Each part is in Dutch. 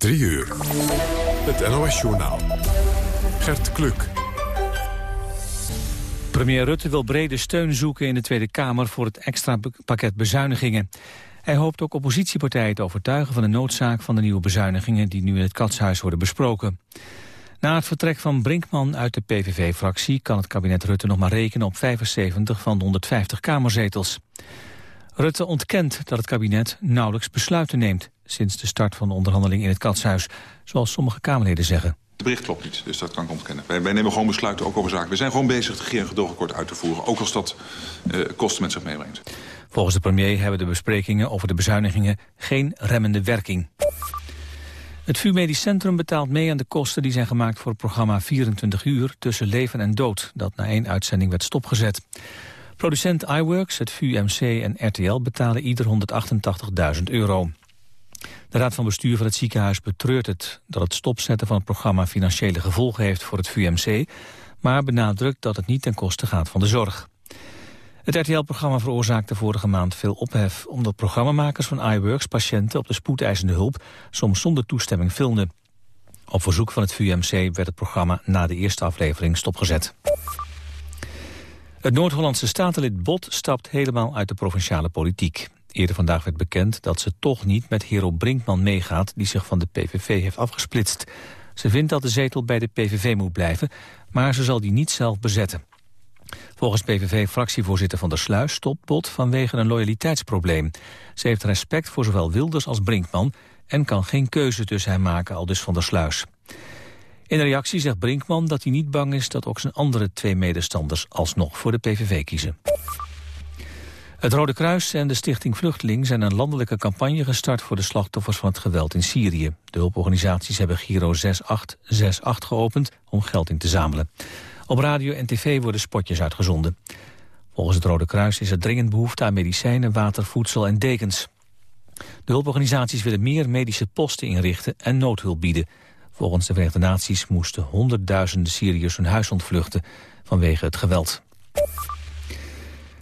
3 uur. Het NOS-journaal. Gert Kluk. Premier Rutte wil brede steun zoeken in de Tweede Kamer voor het extra pakket bezuinigingen. Hij hoopt ook oppositiepartijen te overtuigen van de noodzaak van de nieuwe bezuinigingen die nu in het Katshuis worden besproken. Na het vertrek van Brinkman uit de PVV-fractie kan het kabinet Rutte nog maar rekenen op 75 van de 150 kamerzetels. Rutte ontkent dat het kabinet nauwelijks besluiten neemt sinds de start van de onderhandeling in het Katshuis, zoals sommige Kamerleden zeggen. Het bericht klopt niet, dus dat kan ik ontkennen. Wij, wij, nemen gewoon besluiten, ook over zaken. We zijn gewoon bezig het en gedoogakkoord uit te voeren. Ook als dat uh, kosten met zich meebrengt. Volgens de premier hebben de besprekingen over de bezuinigingen geen remmende werking. Het VU Medisch Centrum betaalt mee aan de kosten die zijn gemaakt voor het programma 24 uur tussen leven en dood, dat na één uitzending werd stopgezet. Producent iWorks, het VUMC en RTL betalen ieder 188.000 euro. De Raad van Bestuur van het ziekenhuis betreurt het dat het stopzetten van het programma financiële gevolgen heeft voor het VUMC, maar benadrukt dat het niet ten koste gaat van de zorg. Het RTL-programma veroorzaakte vorige maand veel ophef... omdat programmamakers van iWorks patiënten op de spoedeisende hulp... soms zonder toestemming filmden. Op verzoek van het VUMC werd het programma na de eerste aflevering stopgezet. Het Noord-Hollandse statenlid Bot stapt helemaal uit de provinciale politiek. Eerder vandaag werd bekend dat ze toch niet met Hero Brinkman meegaat... die zich van de PVV heeft afgesplitst. Ze vindt dat de zetel bij de PVV moet blijven, maar ze zal die niet zelf bezetten. Volgens PVV-fractievoorzitter Van der Sluis stopt Bot vanwege een loyaliteitsprobleem. Ze heeft respect voor zowel Wilders als Brinkman... en kan geen keuze tussen hen maken, al dus Van der Sluis. In reactie zegt Brinkman dat hij niet bang is... dat ook zijn andere twee medestanders alsnog voor de PVV kiezen. Het Rode Kruis en de Stichting Vluchteling zijn een landelijke campagne gestart voor de slachtoffers van het geweld in Syrië. De hulporganisaties hebben Giro 6868 geopend om geld in te zamelen. Op radio en tv worden spotjes uitgezonden. Volgens het Rode Kruis is er dringend behoefte aan medicijnen, water, voedsel en dekens. De hulporganisaties willen meer medische posten inrichten en noodhulp bieden. Volgens de Verenigde Naties moesten honderdduizenden Syriërs hun huis ontvluchten vanwege het geweld.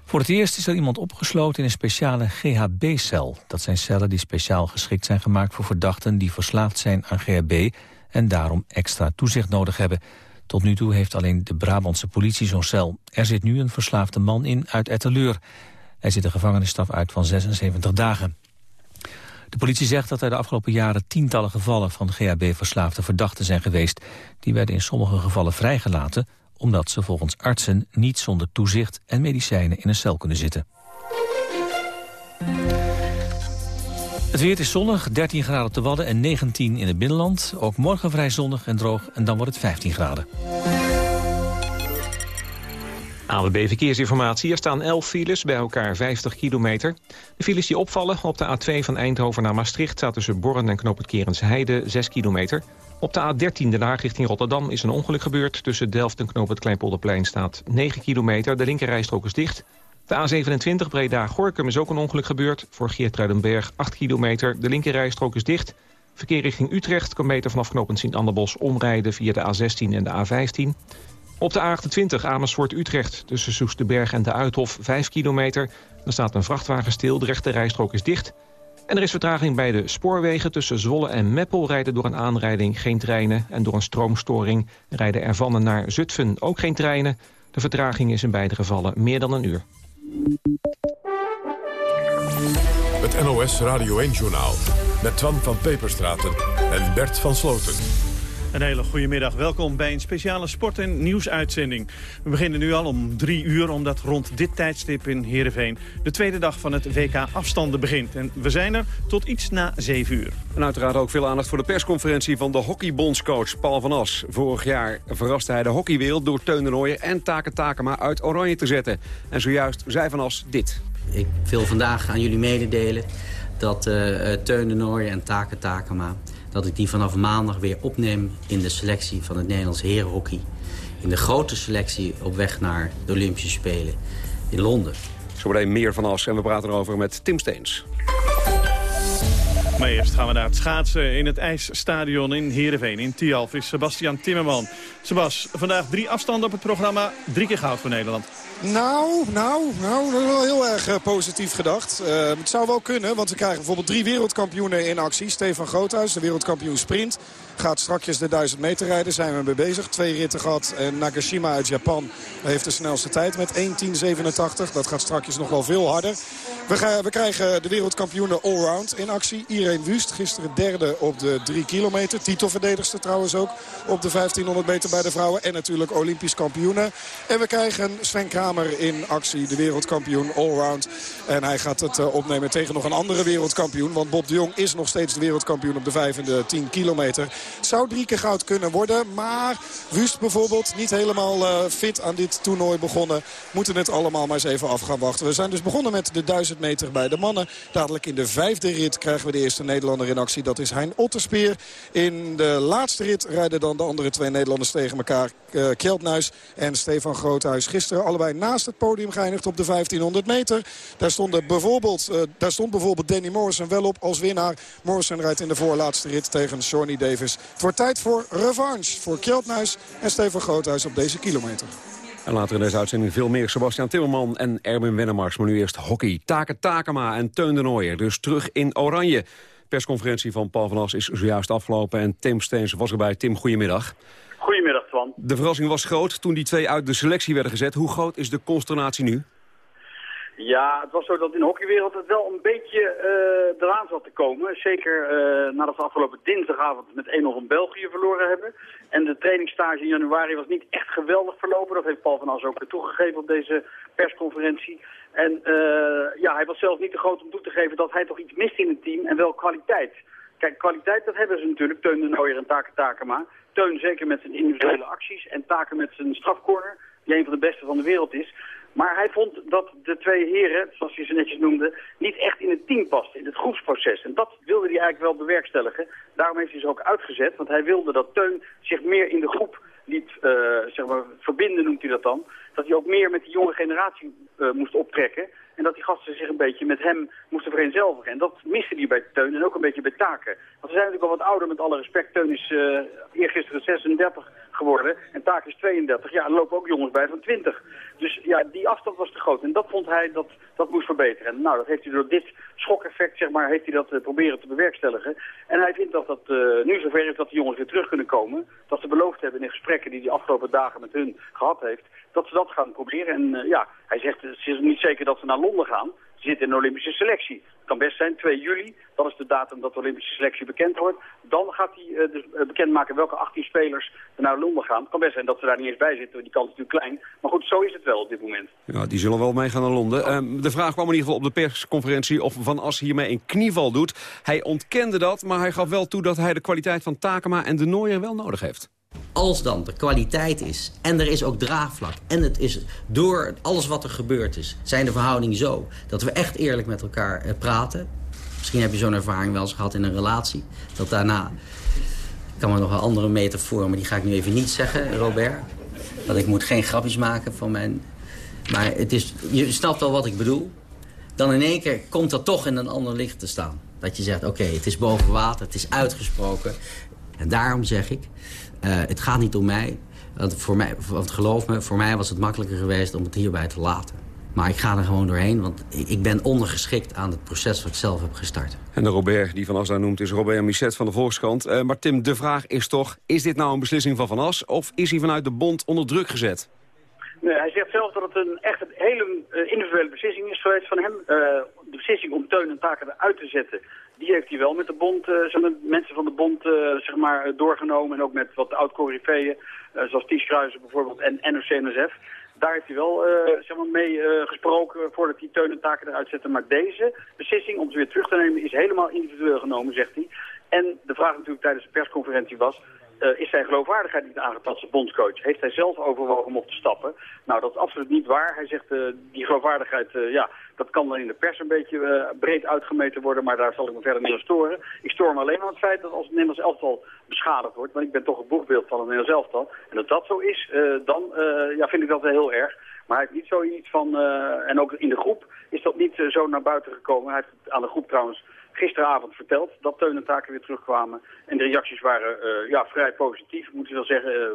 Voor het eerst is er iemand opgesloten in een speciale GHB-cel. Dat zijn cellen die speciaal geschikt zijn gemaakt voor verdachten die verslaafd zijn aan GHB en daarom extra toezicht nodig hebben. Tot nu toe heeft alleen de Brabantse politie zo'n cel. Er zit nu een verslaafde man in uit Etteleur. Hij zit een gevangenisstraf uit van 76 dagen. De politie zegt dat er de afgelopen jaren tientallen gevallen van GHB-verslaafde verdachten zijn geweest. Die werden in sommige gevallen vrijgelaten omdat ze volgens artsen niet zonder toezicht en medicijnen in een cel kunnen zitten. Het weer is zonnig, 13 graden op de Wadden en 19 in het binnenland. Ook morgen vrij zonnig en droog en dan wordt het 15 graden. AWB Verkeersinformatie. Er staan 11 files, bij elkaar 50 kilometer. De files die opvallen op de A2 van Eindhoven naar Maastricht... staat tussen Borren en Knoop het Kerensheide 6 kilometer. Op de A13 de Laag richting Rotterdam is een ongeluk gebeurd. Tussen Delft en Knoop het Kleinpolderplein staat 9 kilometer. De linkerrijstrook is dicht. De A27 Breda-Gorkum is ook een ongeluk gebeurd. Voor Geertruidenberg 8 kilometer. De linkerrijstrook is dicht. Verkeer richting Utrecht kan beter vanaf knooppunt Sint-Anderbos omrijden via de A16 en de A15. Op de A28 Amersfoort-Utrecht tussen Soesterberg en de Uithof 5 kilometer. Er staat een vrachtwagen stil, de rechte rijstrook is dicht. En er is vertraging bij de spoorwegen tussen Zwolle en Meppel... rijden door een aanrijding geen treinen. En door een stroomstoring rijden er van en naar Zutphen ook geen treinen. De vertraging is in beide gevallen meer dan een uur. Het NOS Radio 1-journaal met Twan van Peperstraten en Bert van Sloten. Een hele goede middag. Welkom bij een speciale sport- en nieuwsuitzending. We beginnen nu al om drie uur, omdat rond dit tijdstip in Heerenveen... de tweede dag van het WK afstanden begint. En we zijn er tot iets na zeven uur. En uiteraard ook veel aandacht voor de persconferentie van de hockeybondscoach Paul van As. Vorig jaar verraste hij de hockeywereld door Teun de Nooijer en Taken Takema uit Oranje te zetten. En zojuist zei Van As dit. Ik wil vandaag aan jullie mededelen dat uh, Teun de Nooijer en Taken Takema dat ik die vanaf maandag weer opneem in de selectie van het Nederlands herenhockey. In de grote selectie op weg naar de Olympische Spelen in Londen. Zometeen meer van As en we praten erover met Tim Steens. Maar eerst gaan we naar het schaatsen in het ijsstadion in Heerenveen. In Tialf is Sebastian Timmerman. Sebas, vandaag drie afstanden op het programma. Drie keer goud voor Nederland. Nou, nou, nou, wel heel erg uh, positief gedacht. Uh, het zou wel kunnen, want we krijgen bijvoorbeeld drie wereldkampioenen in actie. Stefan Groothuis, de wereldkampioen sprint. Gaat strakjes de 1000 meter rijden, zijn we mee bezig. Twee ritten gehad en Nagashima uit Japan heeft de snelste tijd met 1.10.87. Dat gaat strakjes nog wel veel harder. We, we krijgen de wereldkampioenen allround in actie. Irene Wust, gisteren derde op de 3 kilometer. Titelverdedigster trouwens ook op de 1500 meter bij de vrouwen. En natuurlijk Olympisch kampioenen. En we krijgen Sven Kramer in actie, de wereldkampioen allround. En hij gaat het uh, opnemen tegen nog een andere wereldkampioen. Want Bob de Jong is nog steeds de wereldkampioen op de 5 en de 10 kilometer. Zou drie keer goud kunnen worden. Maar Wust bijvoorbeeld niet helemaal uh, fit aan dit toernooi begonnen. Moeten het allemaal maar eens even af gaan wachten. We zijn dus begonnen met de 1000 meter bij de mannen. Dadelijk in de vijfde rit krijgen we de eerste Nederlander in actie. Dat is Hein Otterspeer. In de laatste rit rijden dan de andere twee Nederlanders tegen elkaar. Uh, en Stefan Groothuis. Gisteren allebei naast het podium geëindigd op de 1500 meter. Daar, stonden bijvoorbeeld, uh, daar stond bijvoorbeeld Danny Morrison wel op als winnaar. Morrison rijdt in de voorlaatste rit tegen Shawnee Davis. Het wordt tijd voor revanche voor Kjeldnuis en Stefan Groothuis op deze kilometer. En later in deze uitzending veel meer Sebastian Timmerman en Erwin Wennemars. Maar nu eerst hockey. Taken Takema en Teun de Nooijer. Dus terug in Oranje. Persconferentie van Paul van As is zojuist afgelopen. En Tim Steens was erbij. Tim, goedemiddag. Goedemiddag, Twan. De verrassing was groot toen die twee uit de selectie werden gezet. Hoe groot is de consternatie nu? Ja, het was zo dat in de hockeywereld het wel een beetje uh, eraan zat te komen. Zeker uh, nadat we afgelopen dinsdagavond met 1-0 van België verloren hebben. En de trainingsstage in januari was niet echt geweldig verlopen. Dat heeft Paul van As ook toegegeven op deze persconferentie. En uh, ja, hij was zelf niet te groot om toe te geven dat hij toch iets mist in het team en wel kwaliteit. Kijk, kwaliteit dat hebben ze natuurlijk, Teun de Nooier en Taken Takema. Teun zeker met zijn individuele acties en Taken met zijn strafcorner, die een van de beste van de wereld is. Maar hij vond dat de twee heren, zoals hij ze netjes noemde, niet echt in het team pasten, in het groepsproces. En dat wilde hij eigenlijk wel bewerkstelligen. Daarom heeft hij ze ook uitgezet, want hij wilde dat Teun zich meer in de groep liet uh, zeg maar, verbinden, noemt hij dat dan. Dat hij ook meer met die jonge generatie uh, moest optrekken. En dat die gasten zich een beetje met hem moesten vereenzelvigen. En dat miste hij bij Teun en ook een beetje bij Taken. Want we zijn natuurlijk al wat ouder met alle respect. Teun is uh, eergisteren 36 geworden en Taken is 32. Ja, er lopen ook jongens bij van 20. Dus ja, die afstand was te groot. En dat vond hij dat dat moest verbeteren. En nou, dat heeft hij door dit schokeffect, zeg maar, heeft hij dat uh, proberen te bewerkstelligen. En hij vindt dat dat uh, nu zover is dat de jongens weer terug kunnen komen. Dat ze beloofd hebben in gesprekken die hij de afgelopen dagen met hun gehad heeft. Dat ze dat gaan proberen. En uh, ja, hij zegt, het is niet zeker dat ze naar Londen gaan. Ze zitten in de Olympische selectie. Het kan best zijn, 2 juli, dat is de datum dat de Olympische selectie bekend wordt. Dan gaat hij uh, dus, bekendmaken welke 18 spelers er naar Londen gaan. Het kan best zijn dat ze daar niet eens bij zitten, die kans is natuurlijk klein. Maar goed, zo is het wel op dit moment. Ja, die zullen wel meegaan naar Londen. Uh, de vraag kwam in ieder geval op de persconferentie of Van As hiermee een knieval doet. Hij ontkende dat, maar hij gaf wel toe dat hij de kwaliteit van Takema en de Nooier wel nodig heeft. Als dan de kwaliteit is en er is ook draagvlak... en het is door alles wat er gebeurd is, zijn de verhoudingen zo... dat we echt eerlijk met elkaar uh, praten. Misschien heb je zo'n ervaring wel eens gehad in een relatie. Dat daarna... Ik kan me nog een andere metafoor, maar die ga ik nu even niet zeggen, Robert. Dat ik moet geen grapjes maken van mijn... Maar het is, je snapt wel wat ik bedoel. Dan in één keer komt dat toch in een ander licht te staan. Dat je zegt, oké, het is boven water, het is uitgesproken. En daarom zeg ik, het gaat niet om mij. Want, voor mij. want geloof me, voor mij was het makkelijker geweest om het hierbij te laten. Maar ik ga er gewoon doorheen, want ik ben ondergeschikt aan het proces wat ik zelf heb gestart. En de Robert die Van As daar noemt is Robert Michet van de Volkskrant. Uh, maar Tim, de vraag is toch, is dit nou een beslissing van Van As... of is hij vanuit de bond onder druk gezet? Nee, hij zegt zelf dat het een echt een hele uh, individuele beslissing is geweest van hem. Uh, de beslissing om Teun en Taken eruit te zetten, die heeft hij wel met de bond, uh, zeg maar, mensen van de bond zeg maar, doorgenomen. En ook met wat oud-corifeeën, zoals Ties Kruijzen bijvoorbeeld en NOC-NSF. Daar heeft hij wel zeg maar, mee gesproken voordat hij Teun en Taken eruit zette. Maar deze beslissing om ze weer terug te nemen is helemaal individueel genomen, zegt hij. En de vraag natuurlijk tijdens de persconferentie was... Uh, is zijn geloofwaardigheid niet aangetast als bondscoach? Heeft hij zelf overwogen om op te stappen? Nou, dat is absoluut niet waar. Hij zegt, uh, die geloofwaardigheid, uh, ja, dat kan dan in de pers een beetje breed uitgemeten worden, maar daar zal ik me verder niet aan storen. Ik stoor me alleen aan het feit dat als het Nederlands elftal beschadigd wordt, want ik ben toch het boegbeeld van het Nederlands elftal, en dat dat zo is, dan ja, vind ik dat heel erg. Maar hij heeft niet zoiets van, en ook in de groep is dat niet zo naar buiten gekomen. Hij heeft aan de groep trouwens gisteravond verteld dat Teun en Taken weer terugkwamen. En de reacties waren ja, vrij positief, moeten we wel zeggen.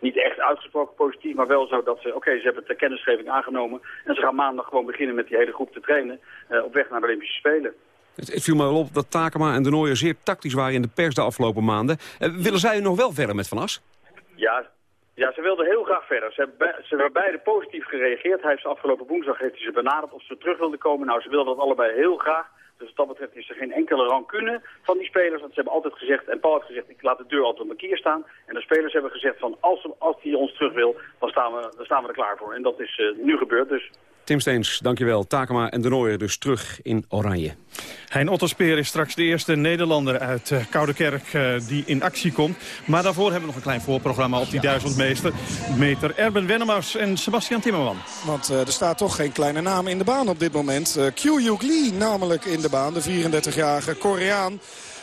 niet echt uitgesproken positief, maar wel zo dat ze, oké, ze hebben de kennisgeving aangenomen. En ze gaan maandag gewoon beginnen met die hele groep te trainen op weg naar de Olympische Spelen. Het, viel me wel op dat Takema en de Nooier zeer tactisch waren in de pers de afgelopen maanden. willen zij nog wel verder met Van As? Ja, ja, ze wilden heel graag verder. Ze hebben, ze hebben beide positief gereageerd. Hij heeft afgelopen woensdag heeft hij ze benaderd of ze terug wilden komen. Nou, ze wilden dat allebei heel graag. Dus wat dat betreft is er geen enkele rancune van die spelers. Want ze hebben altijd gezegd, en Paul heeft gezegd, ik laat de deur altijd op mijn kier staan. En de spelers hebben gezegd van, als, als hij ons terug wil, dan staan, we, dan staan we er klaar voor. En dat is uh, nu gebeurd dus. Tim Steens, dankjewel. Takema en de Nooier dus terug in Oranje. Hein Otterspeer is straks de eerste Nederlander uit uh, Koudekerk uh, die in actie komt. Maar daarvoor hebben we nog een klein voorprogramma op die 1000 meter. meter. Erben Wennemars en Sebastian Timmerman. Want uh, er staat toch geen kleine naam in de baan op dit moment. Uh, Kyu Lee namelijk in de baan, de 34-jarige Koreaan.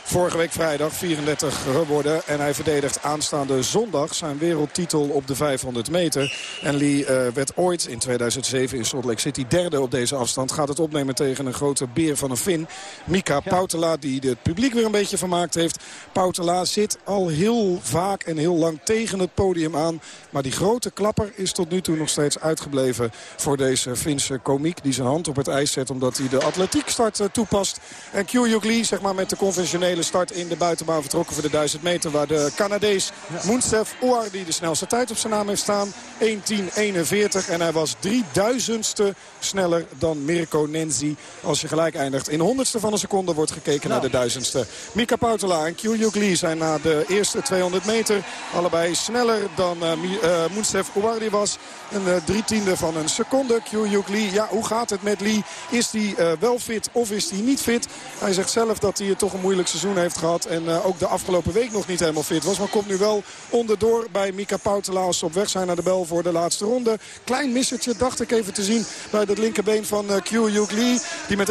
Vorige week vrijdag 34 geworden. En hij verdedigt aanstaande zondag zijn wereldtitel op de 500 meter. En Lee uh, werd ooit in 2007 in Salt Lake City derde op deze afstand. Gaat het opnemen tegen een grote beer van een Fin. Mika ja. Pautela die het publiek weer een beetje vermaakt heeft. Pautela zit al heel vaak en heel lang tegen het podium aan. Maar die grote klapper is tot nu toe nog steeds uitgebleven voor deze Finse komiek. Die zijn hand op het ijs zet omdat hij de atletiekstart uh, toepast. En Kyuyuk Lee zeg maar met de conventionele start in de buitenbaan vertrokken voor de 1000 meter. Waar de Canadees Moensef Ouar, die de snelste tijd op zijn naam heeft staan. 1.10.41 en hij was 3000ste sneller dan Mirko Nenzi. Als je gelijk eindigt in honderdste van een seconde wordt gekeken nou. naar de duizendste. Mika Pautela en Kyuyuk Lee zijn na de eerste 200 meter allebei sneller dan uh, uh, Moensef was. Een uh, drie tiende van een seconde. Kyuyuk Lee, ja hoe gaat het met Lee? Is hij uh, wel fit of is hij niet fit? Hij zegt zelf dat hij het toch een moeilijk seizoen heeft gehad. En uh, ook de afgelopen week nog niet helemaal fit was. Maar komt nu wel onderdoor bij Mika ze op weg zijn naar de bel voor de laatste ronde. Klein missertje dacht ik even te zien bij het linkerbeen van uh, Kyuyuk Lee. Die met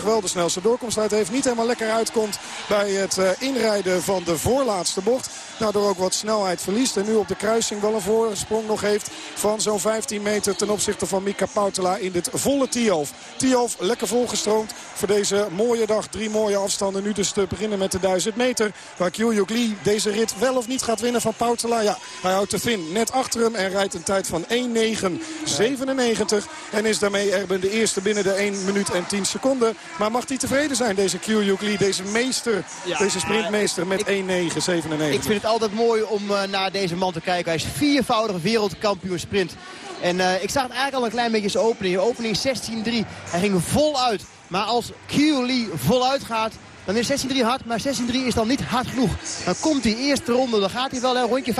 41-77 wel de snelste doorkomsttijd heeft. Niet helemaal lekker uitkomt bij het uh, inrijden van de voorlaatste bocht. Daardoor ook wat snelheid verliest. En nu op de kruising wel een voorsprong nog heeft van zo'n 15 meter ten opzichte van Mika Pautela in dit volle Tialf. Tialf lekker volgestroomd voor deze mooie dag. Drie mooie afstanden. Nu dus te beginnen met de 1000 meter. Waar Kyuyuk Lee deze rit wel of niet gaat winnen van Pautela. Ja, hij houdt de Fin net achter hem en rijdt een tijd van 1.9.97. En is daarmee Erben de eerste binnen de 1 minuut en 10 seconden. Maar mag hij tevreden zijn, deze Kyuyuk Lee, deze meester, ja, deze sprintmeester met 1.9.97. Het altijd mooi om uh, naar deze man te kijken. Hij is viervoudige wereldkampioen sprint. En uh, ik zag het eigenlijk al een klein beetje zijn opening. Opening 16-3. Hij ging voluit. Maar als Kyuyuk Lee voluit gaat, dan is 16-3 hard, maar 16-3 is dan niet hard genoeg. Dan komt die eerste ronde, dan gaat hij wel een rondje 25-3.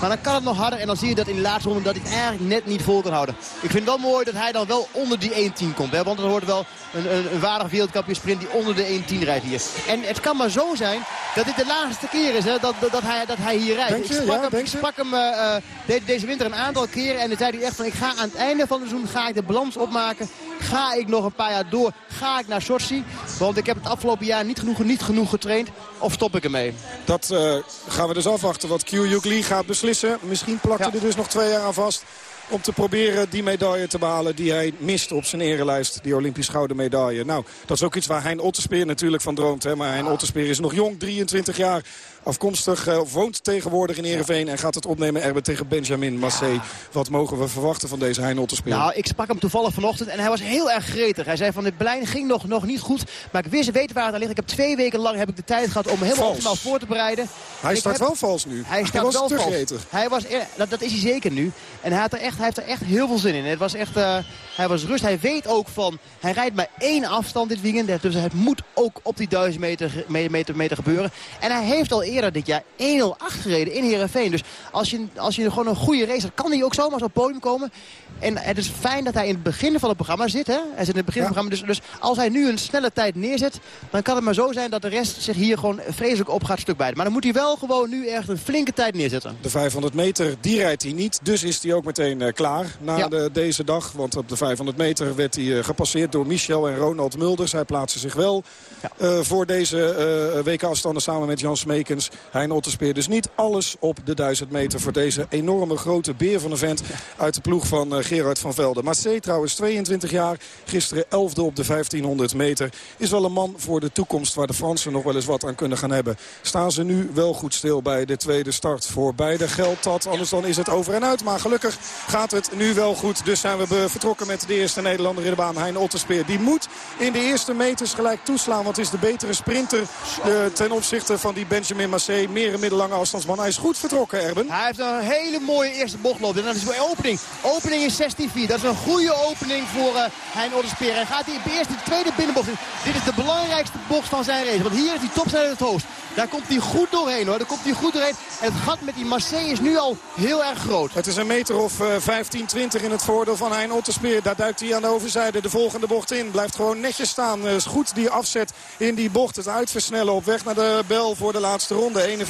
Maar dan kan het nog harder en dan zie je dat in de laatste ronde dat hij het eigenlijk net niet vol kan houden. Ik vind het wel mooi dat hij dan wel onder die 1-10 komt. Hè? Want er hoort wel een, een, een waardig wereldkampioen sprint die onder de 1-10 rijdt hier. En het kan maar zo zijn dat dit de laatste keer is hè, dat, dat, dat, hij, dat hij hier rijdt. Denk je? Ik sprak Ja, hem, ik sprak hem uh, de, deze winter een aantal keren en dan zei hij echt van ik ga aan het einde van het seizoen ga ik de balans opmaken. Ga ik nog een paar jaar door? Ga ik naar Sochi? Want ik heb het afgelopen jaar niet genoeg, niet genoeg getraind. Of stop ik ermee? Dat uh, gaan we dus afwachten wat Kyuyuk Lee gaat beslissen. Misschien plakt Ja. hij er dus nog twee jaar aan vast. Om te proberen die medaille te behalen die hij mist op zijn erelijst. Die Olympisch gouden medaille. Nou, dat is ook iets waar Hein Otterspeer natuurlijk van droomt. Hè? Maar Hein Otterspeer is nog jong, 23 jaar. Afkomstig, uh, woont tegenwoordig in Ereveen. En gaat het opnemen Erben tegen Benjamin Massé. Wat mogen we verwachten van deze Hein Otterspeer? Nou, ik sprak hem toevallig vanochtend en hij was heel erg gretig. Hij zei van dit Berlijn ging nog, nog niet goed. Maar ik wist weten waar het aan ligt. Ik heb twee weken lang heb ik de tijd gehad om helemaal Vals. optimaal voor te bereiden. hij ik start heb- wel vals nu. Hij was wel te gretig. Hij was, dat, dat is hij zeker nu. En hij, had er echt, hij heeft er echt heel veel zin in. Het was echt, eh, hij was rust. Hij weet ook van, hij rijdt maar één afstand dit weekend. Dus het moet ook op die duizend meter, ge- me- meter, meter gebeuren. En hij heeft al eerder dit jaar 1-0-8 gereden in Heerenveen. Dus als je, als je gewoon een goede race hebt, kan hij ook zomaar op het podium komen. En het is fijn dat hij in het begin van het programma zit. Hè? Hij zit in het begin Ja. van het programma. Dus, dus als hij nu een snelle tijd neerzet, dan kan het maar zo zijn dat de rest zich hier gewoon vreselijk op gaat stuk bijten. Maar dan moet hij wel gewoon nu echt een flinke tijd neerzetten. De 500 meter, die rijdt hij niet. Dus is hij ook meteen eh, klaar na Ja. de, deze dag. Want op de 500 meter werd hij eh, gepasseerd door Michel en Ronald Mulders. Hij plaatste zich wel Ja. eh, voor deze eh WK-afstanden samen met Jan Smekens. Hein Otterspeer dus niet alles op de 1000 meter voor deze enorme grote beer van een vent uit de ploeg van uh, Gerard van Velde. Massé trouwens 22 jaar, gisteren 11e op de 1500 meter. Is wel een man voor de toekomst waar de Fransen nog wel eens wat aan kunnen gaan hebben. Staan ze nu wel goed stil bij de tweede start. Voor beide geldt dat, anders dan is het over en uit. Maar gelukkig gaat het nu wel goed. Dus zijn we vertrokken met de eerste Nederlander in de baan, Hein Otterspeer. Die moet in de eerste meters gelijk toeslaan, want is de betere sprinter uh, ten opzichte van die Benjamin Massé. Meer een middellange afstandsman. Hij is goed vertrokken, Erben. Hij heeft een hele mooie eerste bochtloop. En dat is een opening. Opening is 16-4. Dat is een goede opening voor uh, Hein Otterspeer. Hij gaat die eerst de tweede binnenbocht in. Dit is de belangrijkste bocht van zijn race. Want hier is die topsnelheid het hoogst. Daar komt hij goed doorheen hoor. Daar komt hij goed doorheen. En het gat met die Marseille is nu al heel erg groot. Het is een meter of uh, 15, 20 in het voordeel van Hein Otterspeer. Daar duikt hij aan de overzijde de volgende bocht in. Blijft gewoon netjes staan. Uh, is goed die afzet in die bocht. Het uitversnellen op weg naar de bel voor de laatste ronde.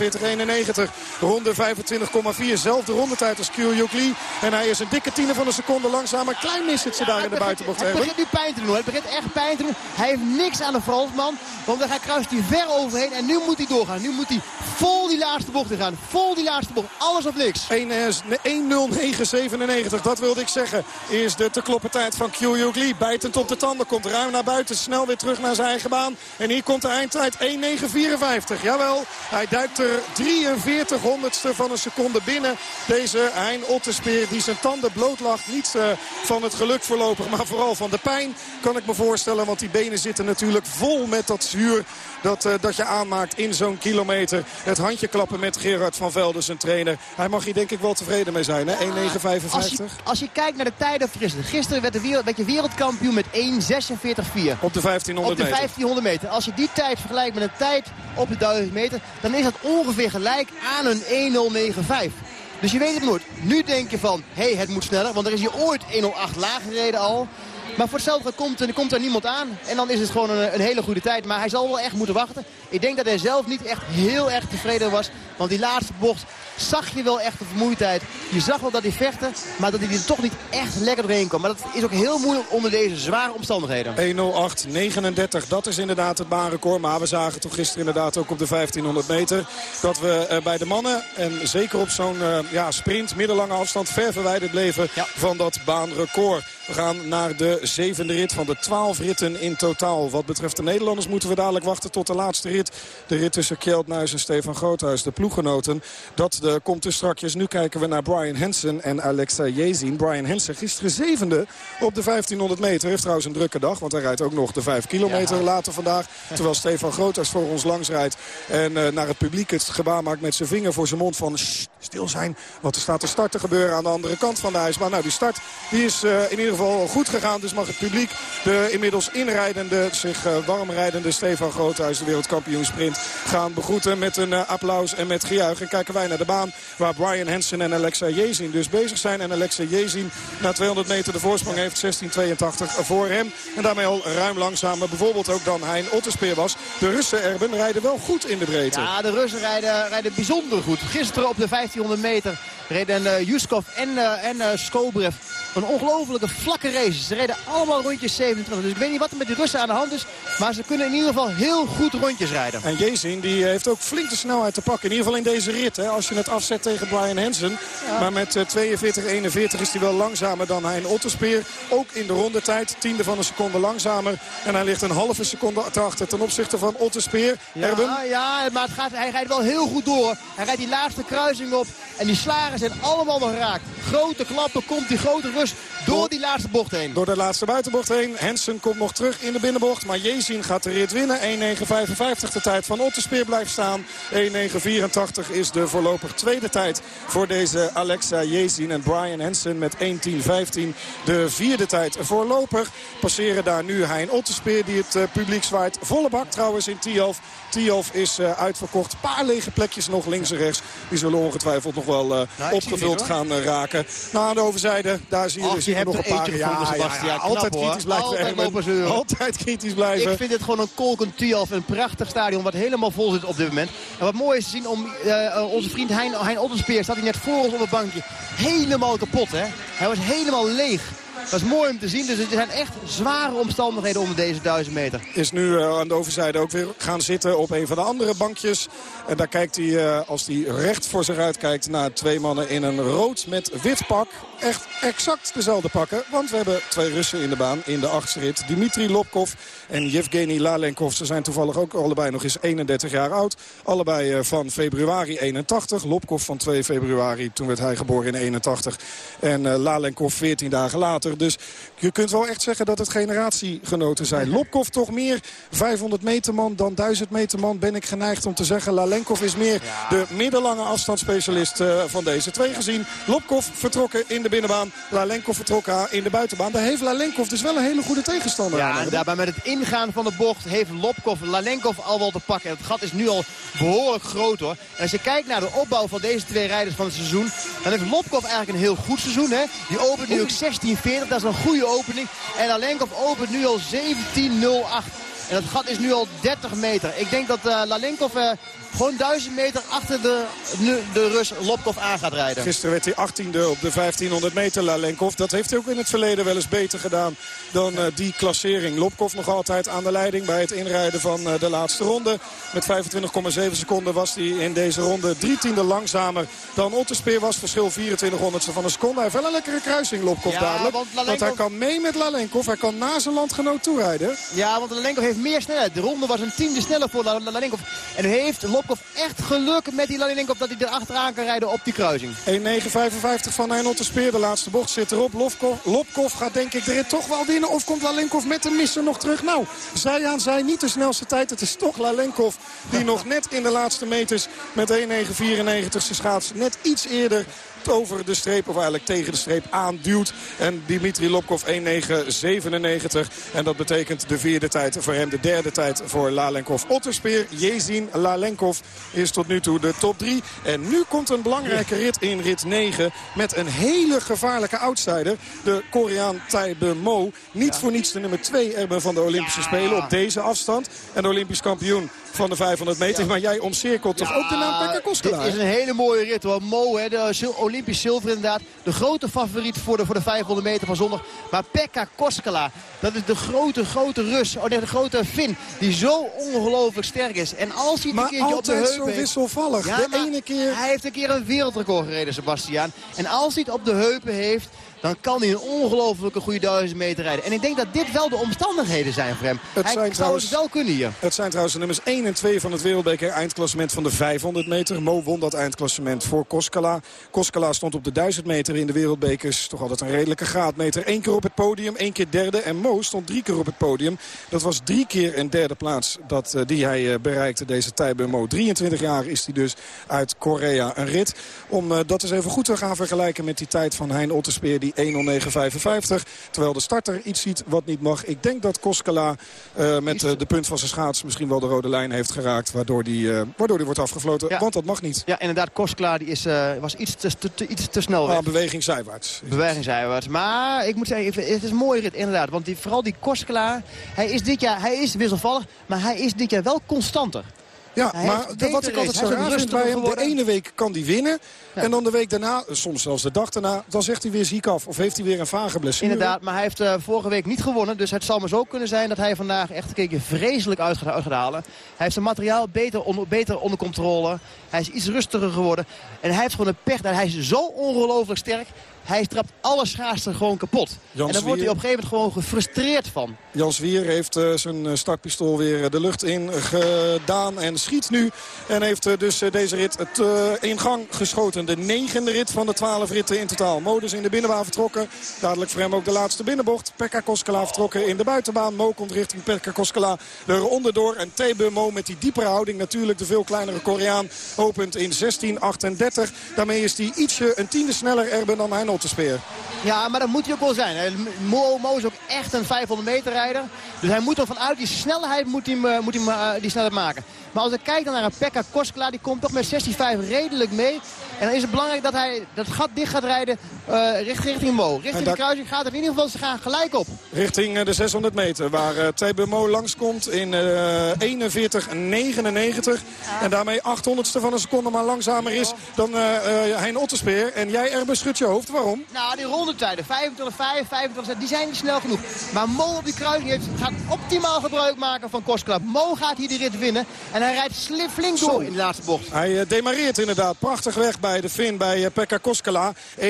41-91. Ronde 25,4. Zelfde rondetijd als Lee. En hij is een dikke tiende van een seconde langzamer. Klein mis het ze daar in de buitenbocht. Het begint nu pijn te doen. Het begint echt pijn te doen. Hij heeft niks aan de Fransman. Want dan kruist hij ver overheen. En nu moet hij Nu moet hij vol die laatste bocht in gaan. Vol die laatste bocht. Alles of niks. 1.09.97, dat wilde ik zeggen. Is de te kloppen tijd van Kylian Lee. Bijtend op de tanden. Komt ruim naar buiten. Snel weer terug naar zijn eigen baan. En hier komt de eindtijd 1.9.54. Jawel, hij duikt er 43 honderdste van een seconde binnen. Deze Hein Otterspeer die zijn tanden bloot lag. Niet uh, van het geluk voorlopig, maar vooral van de pijn. Kan ik me voorstellen, want die benen zitten natuurlijk vol met dat zuur dat, uh, dat je aanmaakt in zo'n kilometer. Het handje klappen met Gerard van Velden, zijn trainer. Hij mag hier denk ik wel tevreden mee zijn, 1.9.55. Als je, als je kijkt naar de tijden van gisteren. Gisteren werd, de wereld, werd je wereldkampioen met 1.46.4. Op de 1500 meter. Op de 1500 meter. Als je die tijd vergelijkt met een tijd op de 1000 meter... dan is dat ongeveer gelijk aan een 1.095. Dus je weet het nooit. Nu denk je van, hé, hey, het moet sneller. Want er is hier ooit 1.08 laag gereden al. Maar voor hetzelfde komt, er komt er niemand aan. En dan is het gewoon een, een, hele goede tijd. Maar hij zal wel echt moeten wachten. Ik denk dat hij zelf niet echt heel erg tevreden was. Want die laatste bocht zag je wel echt de vermoeidheid. Je zag wel dat hij vechtte, maar dat hij er toch niet echt lekker doorheen kwam. Maar dat is ook heel moeilijk onder deze zware omstandigheden. 1.08.39, dat is inderdaad het baanrecord. Maar we zagen toch gisteren inderdaad ook op de 1500 meter... dat we uh, bij de mannen, en zeker op zo'n uh, ja, sprint, middellange afstand... ver verwijderd bleven ja. van dat baanrecord. We gaan naar de zevende rit van de twaalf ritten in totaal. Wat betreft de Nederlanders moeten we dadelijk wachten tot de laatste rit. De rit tussen Kjeld Nuis en Stefan Groothuis, de ploeggenoten. Dat komt dus strakjes. Nu kijken we naar Brian Hansen en Alexa Jezin. Brian Hansen gisteren zevende op de 1500 meter. Heeft trouwens een drukke dag, want hij rijdt ook nog de 5 kilometer ja. later vandaag. Terwijl Stefan Groothuis voor ons langs rijdt. En uh, naar het publiek het gebaar maakt met zijn vinger voor zijn mond van... stil zijn, want er staat de start te gebeuren aan de andere kant van de ijsbaan. Nou, die start die is uh, in ieder geval goed gegaan. Dus mag het publiek de inmiddels inrijdende, zich uh, warmrijdende Stefan Groothuis... de wereldkampioen sprint gaan begroeten met een applaus en met gejuich. En kijken wij naar de waar Brian Hansen en Alexa Jezin dus bezig zijn. En Alexa Jezin na 200 meter de voorsprong heeft 16.82 voor hem. En daarmee al ruim langzamer bijvoorbeeld ook dan Hein Otterspeer was. De Russen, Erben, rijden wel goed in de breedte. Ja, de Russen rijden, rijden bijzonder goed. Gisteren op de 1500 meter reden uh, Juskov en, uh, en uh, Skobrev een ongelofelijke vlakke race. Ze reden allemaal rondjes 27. Dus ik weet niet wat er met die Russen aan de hand is. Maar ze kunnen in ieder geval heel goed rondjes rijden. En Jezin die heeft ook flink de snelheid te pakken. In ieder geval in deze rit. Hè, als je het afzet tegen Brian Hansen. Ja. Maar met 42-41 is hij wel langzamer dan Hein Otterspeer. Ook in de rondetijd. Tiende van een seconde langzamer. En hij ligt een halve seconde achter ten opzichte van Otterspeer. Ja, Erben? ja maar het gaat, hij rijdt wel heel goed door. Hij rijdt die laatste kruising op. En die slagen zijn allemaal nog geraakt. Grote klappen komt die grote rust door die laatste bocht heen. Door de laatste buitenbocht heen. Hensen komt nog terug in de binnenbocht. Maar Jezin gaat de rit winnen. 1.9.55 de tijd van Otterspeer blijft staan. 1.9.84 is de voorlopig tweede tijd voor deze Alexa Jezin en Brian Hensen met 1.10.15. De vierde tijd voorlopig. Passeren daar nu Hein Otterspeer die het uh, publiek zwaait. Volle bak trouwens in Tialf. Tialf is uh, uitverkocht. Paar lege plekjes nog links en rechts. Die zullen ongetwijfeld nog wel uh, nou, opgevuld gaan raken. Nou, aan de overzijde, daar zie je Och, dus je nog een paar. Ja, ja, altijd kritisch blijven. Altijd, altijd kritisch blijven. Ik vind het gewoon een kolkend Tialf. Een prachtig stadion wat helemaal vol zit op dit moment. En wat mooi is te zien om uh, onze vriend Hein, hein Ottenspeer staat hij net voor ons op het bankje. Helemaal kapot, hè. Hij was helemaal leeg. Dat is mooi om te zien. Dus het zijn echt zware omstandigheden onder deze 1000 meter. Is nu aan de overzijde ook weer gaan zitten op een van de andere bankjes. En daar kijkt hij, als hij recht voor zich uitkijkt, naar twee mannen in een rood met wit pak. Echt exact dezelfde pakken. Want we hebben twee Russen in de baan in de achtste. Dimitri Lopkov en Yevgeny Lalenkov. Ze zijn toevallig ook allebei nog eens 31 jaar oud. Allebei van februari 81. Lopkov van 2 februari. Toen werd hij geboren in 81. En Lalenkov 14 dagen later. Dus je kunt wel echt zeggen dat het generatiegenoten zijn. Lopkov toch meer 500 meter man dan 1000 meter man ben ik geneigd om te zeggen. Lalenkov is meer de middellange afstandsspecialist van deze twee gezien. Lopkov vertrokken in de binnenbaan. Lalenkov vertrokken in de buitenbaan. Daar heeft Lalenkov dus wel een hele goede tegenstander ja, en daarbij met het ingaan van de bocht heeft Lopkov Lalenkov al wel te pakken. Het gat is nu al behoorlijk groot hoor. En als je kijkt naar de opbouw van deze twee rijders van het seizoen... dan heeft Lopkov eigenlijk een heel goed seizoen. Hè? Die opent nu ook 16-40, dat is een goede opening. En Lalenkov opent nu al 17-08. En dat gat is nu al 30 meter. Ik denk dat uh, Lalenkov uh, gewoon 1000 meter achter de, de Rus Lopkov aan gaat rijden. Gisteren werd hij 18e op de 1500 meter Lalenkov. Dat heeft hij ook in het verleden wel eens beter gedaan dan uh, die klassering. Lopkov nog altijd aan de leiding bij het inrijden van uh, de laatste ronde. Met 25,7 seconden was hij in deze ronde drie tiende langzamer dan Otterspeer was. Verschil 2400ste van een seconde. Hij heeft wel een lekkere kruising Lopkov ja, dadelijk. Want, want, hij kan mee met Lalenkov. Hij kan na zijn landgenoot toerijden. Ja, want Lalenkov heeft meer snelheid. De ronde was een tiende sneller voor Lalenkov. En heeft Lopkov echt geluk met die Lalenkov dat hij er achteraan kan rijden op die kruising. 1.9.55 van Nijnot de Speer. De laatste bocht zit erop. Lopkov, gaat denk ik de toch wel winnen. Of komt Lalenkov met de missen nog terug? Nou, zij aan zij niet de snelste tijd. Het is toch Lalenkov die nog net in de laatste meters met 1.9.94 schaats net iets eerder over de streep, of eigenlijk tegen de streep aanduwt. En Dimitri Lopkov 1.9.97. En dat betekent de vierde tijd voor hem, de derde tijd voor Lalenkov. Otterspeer, Jezin, Lalenkov is tot nu toe de top 3. En nu komt een belangrijke rit in rit 9 met een hele gevaarlijke outsider. De Koreaan Taibe Mo. Niet voor niets de nummer 2 Erben van de Olympische Spelen op deze afstand. En de Olympisch kampioen van de 500 meter. Maar jij omcirkelt toch ook de naam Pekka Koskela? Dit is een hele mooie rit hoor. Mo, hè, de Olympisch zilver inderdaad. De grote favoriet voor de, voor de 500 meter van zondag. Maar Pekka Koskela, dat is de grote, grote Rus. Oh nee, de grote Fin. Die zo ongelooflijk sterk is. En als hij een keertje op de heupen zo wisselvallig. de ene keer... Hij heeft een keer een wereldrecord gereden, Sebastian. En als hij het op de heupen heeft dan kan hij een ongelofelijke goede duizend meter rijden. En ik denk dat dit wel de omstandigheden zijn voor hem. Het hij zijn zou het wel kunnen hier. Het zijn trouwens de nummers 1 en 2 van het wereldbeker eindklassement van de 500 meter. Mo won dat eindklassement voor Koskela. Koskela stond op de 1000 meter in de wereldbekers. Toch altijd een redelijke graadmeter. Eén keer op het podium, één keer derde. En Mo stond drie keer op het podium. Dat was drie keer een derde plaats dat, uh, die hij uh, bereikte, deze Taibe Mo. 23 jaar is hij dus uit Korea. Een rit om uh, dat eens even goed te gaan vergelijken met die tijd van Hein Otterspeer... die 1.09.55. Terwijl de starter iets ziet wat niet mag. Ik denk dat Koskela uh, met uh, de punt van zijn schaats misschien wel de rode lijn heeft geraakt. Waardoor die, uh, waardoor die wordt afgefloten. Want dat mag niet. Ja, inderdaad. Koskela die is, was iets te, iets te snel weg. Ah, beweging zijwaarts. Beweging zijwaarts. Maar ik moet zeggen, het is een mooie rit inderdaad. Want die, vooral die Koskela, hij is dit jaar hij is wisselvallig. Maar hij is dit jaar wel constanter. Ja, hij maar de, wat ik altijd zo raar vind bij hem, de ene week kan hij winnen. Ja. En dan de week daarna, soms zelfs de dag daarna, dan zegt hij weer ziek af. Of heeft hij weer een vage blessure. Inderdaad, maar hij heeft uh, vorige week niet gewonnen. Dus het zal maar zo kunnen zijn dat hij vandaag echt een keertje vreselijk uit gaat, halen. Hij heeft zijn materiaal beter, on, beter onder controle. Hij is iets rustiger geworden. En hij heeft gewoon een pech. Hij is zo ongelooflijk sterk. Hij trapt alle schaarsten gewoon kapot. Jan en dan wordt hij op een gegeven moment gewoon gefrustreerd van. Jan Zwier heeft uh, zijn startpistool weer de lucht in gedaan en schiet nu. En heeft uh, dus deze rit het, in gang geschoten. De negende rit van de twaalf ritten in totaal. Modus in de binnenbaan vertrokken. Dadelijk voor hem ook de laatste binnenbocht. Pekka Koskela vertrokken in de buitenbaan. Mo komt richting Pekka Koskela er onderdoor. En Tebe Mo met die diepere houding natuurlijk de veel kleinere Koreaan opent in 16.38. Daarmee is hij ietsje een tiende sneller Erben dan hij speer. Ja, maar dat moet hij ook wel zijn. Mo, is ook echt een 500 meter rijder. Dus hij moet dan vanuit die snelheid moet hij, moet hij, die snelheid maken. Maar als ik kijk dan naar een Pekka Koskela, die komt toch met 16-5 redelijk mee. En dan is het belangrijk dat hij dat gat dicht gaat rijden uh, richting, Mo. Richting de kruising gaat het in ieder geval, ze gaan gelijk op. Richting uh, de 600 meter, waar uh, Tebe Mo langskomt in 41,99. En daarmee 800ste van een seconde maar langzamer is dan Hein Otterspeer. En jij er beschut je hoofd, waarom? Nou, die rondetijden, 25,5, 25, die zijn niet snel genoeg. Maar Mo op die kruising heeft, gaat optimaal gebruik maken van Koskela. Mo gaat hier de rit winnen. En hij rijdt flink door in de laatste bocht. Hij demareert inderdaad prachtig weg bij de Fin bij Pekka Koskela. 1.9.55,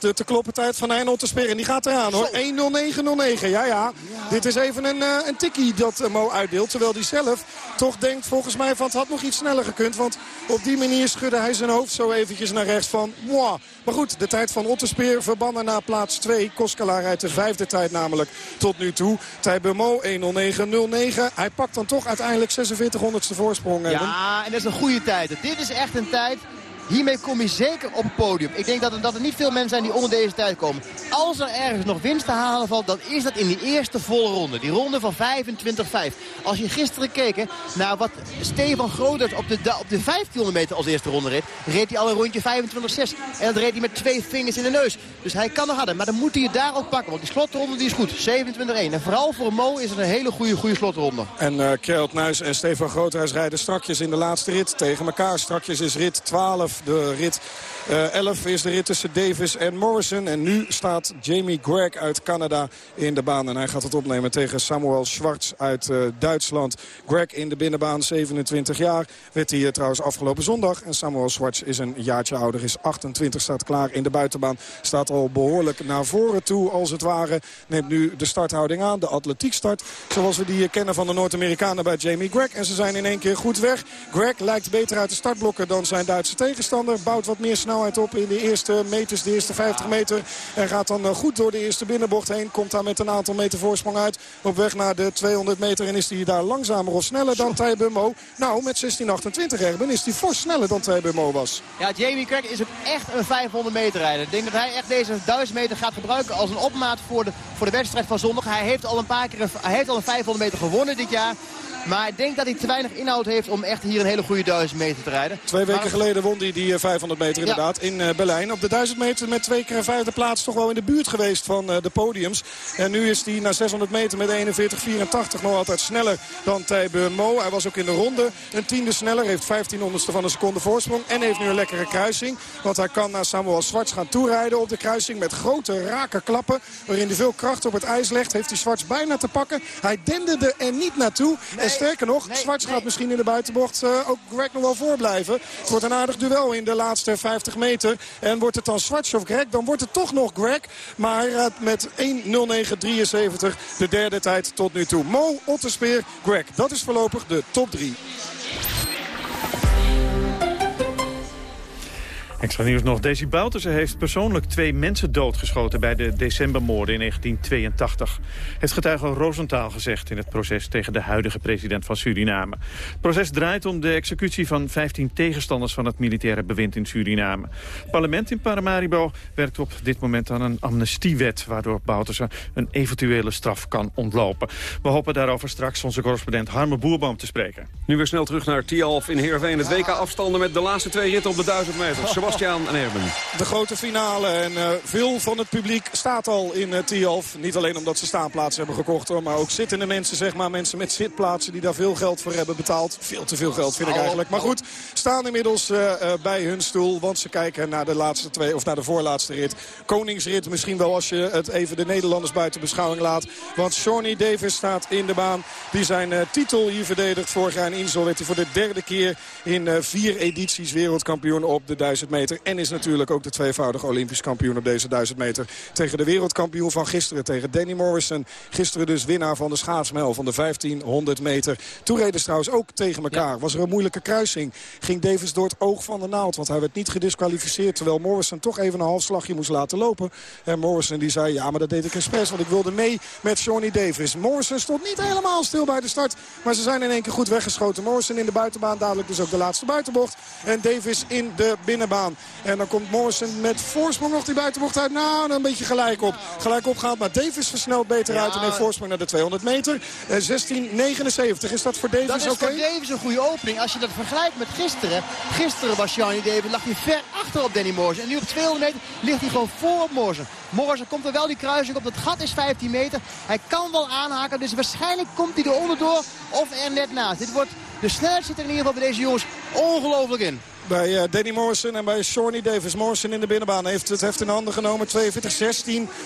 de te kloppen tijd van Hein Otterspeer. En die gaat eraan hoor, 1.09.09. Ja, ja, dit is even een, uh, een tikkie dat Mo uitdeelt. Terwijl hij zelf toch denkt volgens mij van het had nog iets sneller gekund. Want op die manier schudde hij zijn hoofd zo eventjes naar rechts van... Mwah. Maar goed, de tijd van Otterspeer verbannen naar plaats 2. Koskela rijdt de vijfde tijd namelijk tot nu toe. Tijbe Mo 1.09.09. Hij pakt dan toch uiteindelijk 4600ste voorsprong. Ja, en dat is een goede tijd. Dit is echt een tijd Hiermee kom je zeker op het podium. Ik denk dat er, dat er niet veel mensen zijn die onder deze tijd komen. Als er ergens nog winst te halen valt, dan is dat in die eerste volle ronde. Die ronde van 25-5. Als je gisteren keek naar wat Stefan Grooters op de, op de 1500 meter als eerste ronde reed... reed hij al een rondje 25-6. En dat reed hij met twee vingers in de neus. Dus hij kan nog harder. Maar dan moet hij het daar ook pakken. Want die slotronde die is goed. 27-1. En vooral voor Mo is het een hele goede, goede slotronde. En uh, Kjeld Nuis en Stefan Groothuis rijden strakjes in de laatste rit tegen elkaar. Strakjes is rit 12 de rit. Uh, eh, 11 is de rit tussen Davis en Morrison. En nu staat Jamie Greg uit Canada in de baan. En hij gaat het opnemen tegen Samuel Schwartz uit uh, Duitsland. Greg in de binnenbaan, 27 jaar. Werd hij uh, trouwens afgelopen zondag. En Samuel Schwartz is een jaartje ouder, is 28, staat klaar in de buitenbaan. Staat al behoorlijk naar voren toe, als het ware. Neemt nu de starthouding aan, de atletiekstart. Zoals we die kennen van de Noord-Amerikanen bij Jamie Greg. En ze zijn in één keer goed weg. Greg lijkt beter uit de startblokken dan zijn Duitse tegenstander. Bouwt wat meer snelheid op in de eerste meters, de eerste 50 meter. En gaat dan eh, goed door de eerste binnenbocht heen. Komt daar met een aantal meter voorsprong uit. Op weg naar de 200 meter. En is hij daar langzamer of sneller dan Tijbe Mo. Nou, met 16.28 Erben is hij fors sneller dan Tijbe Mo was. Ja, Jamie Craig is ook echt een 500 meter rijder. Ik denk dat hij echt deze 1000 meter gaat gebruiken als een opmaat voor de, voor de wedstrijd van zondag. Hij heeft al een paar keer hij heeft al een 500 meter gewonnen dit jaar. Maar ik denk dat hij te weinig inhoud heeft om echt hier een hele goede 1000 meter te rijden. Twee weken geleden won hij die 500 meter inderdaad in uh, Berlijn. Op de 1000 meter met twee keer een vijfde plaats toch wel in de buurt geweest van uh, de podiums. En nu is hij na 600 meter met 41-84 nog altijd sneller dan Tijbe Mo. Hij was ook in de ronde een tiende sneller. Heeft 15 honderdste van een seconde voorsprong. En heeft nu een lekkere kruising. Want hij kan naar Samuel Zwarts gaan toerijden op de kruising met grote rake klappen. Waarin hij veel kracht op het ijs legt. Heeft hij Zwarts bijna te pakken. Hij denderde er niet naartoe. En sterker nog, nee, Zwarts gaat misschien in de buitenbocht uh, ook Greg nog wel voorblijven. Het wordt een aardig duel in de laatste 50 meter. En wordt het dan Zwarts of Greg, dan wordt het toch nog Greg. Maar uh, met 1.09.73 de derde tijd tot nu toe. Mo, Otterspeer, Greg. Dat is voorlopig de top 3. Extra nieuws nog. Desi Bouterse heeft persoonlijk twee mensen doodgeschoten... bij de decembermoorden in 1982. Het getuige Rosenthal gezegd in het proces... tegen de huidige president van Suriname. Het proces draait om de executie van 15 tegenstanders... van het militaire bewind in Suriname. Het parlement in Paramaribo werkt op dit moment aan een amnestiewet... waardoor Bouterse een eventuele straf kan ontlopen. We hopen daarover straks onze correspondent Harme Boerboom te spreken. Nu weer snel terug naar Tialf in Heerenveen. Het WK afstanden met de laatste twee ritten op de 1000 meter. Sebastian en Erben. De grote finale en uh, veel van het publiek staat al in uh, Tialf. Niet alleen omdat ze staanplaatsen hebben gekocht hoor, maar ook zittende mensen, zeg maar. Mensen met zitplaatsen die daar veel geld voor hebben betaald. Veel te veel geld vind ik eigenlijk. Maar goed, staan inmiddels uh, bij hun stoel, want ze kijken naar de laatste twee, of naar de voorlaatste rit. Koningsrit misschien wel als je het even de Nederlanders buiten beschouwing laat. Want Shawnee Davis staat in de baan. Die zijn titel hier verdedigt. Vorig jaar in Insel werd hij voor de derde keer in vier edities wereldkampioen op de 1000 meter meter. En is natuurlijk ook de tweevoudige Olympisch kampioen op deze 1000 meter. Tegen de wereldkampioen van gisteren, tegen Danny Morrison. Gisteren dus winnaar van de schaatsmel van de 1500 meter. Toen reden trouwens ook tegen elkaar. Was er een moeilijke kruising. Ging Davis door het oog van de naald. Want hij werd niet gedisqualificeerd. Terwijl Morrison toch even een halfslagje moest laten lopen. En Morrison die zei, ja maar dat deed ik expres. Want ik wilde mee met Shawnee Davis. Morrison stond niet helemaal stil bij de start. Maar ze zijn in één keer goed weggeschoten. Morrison in de buitenbaan. Dadelijk dus ook de laatste buitenbocht. En Davis in de binnenbaan. En dan komt Morrison met voorsprong nog die buitenbocht uit. Nou, een beetje gelijk op. Gelijk opgehaald, maar Davis versnelt beter uit. En heeft voorsprong naar de 200 meter. 16,79. Is dat voor Davis oké? Dat is voor Davis een goede opening. Als je dat vergelijkt met gisteren. Gisteren was Johnny Davis, lag hij ver achter op Danny Morrison. En nu op 200 meter ligt hij gewoon voor op Morrison. Morrison komt er wel die kruising op. Dat gat is 15 meter. Hij kan wel aanhaken. Dus waarschijnlijk komt hij er onderdoor of er net naast. Dit wordt, de snelheid zit er in ieder geval bij deze jongens ongelooflijk in bij uh, Danny Morrison en bij Shawnee Davis. Morrison in de binnenbaan heeft het heft in handen genomen. 42-16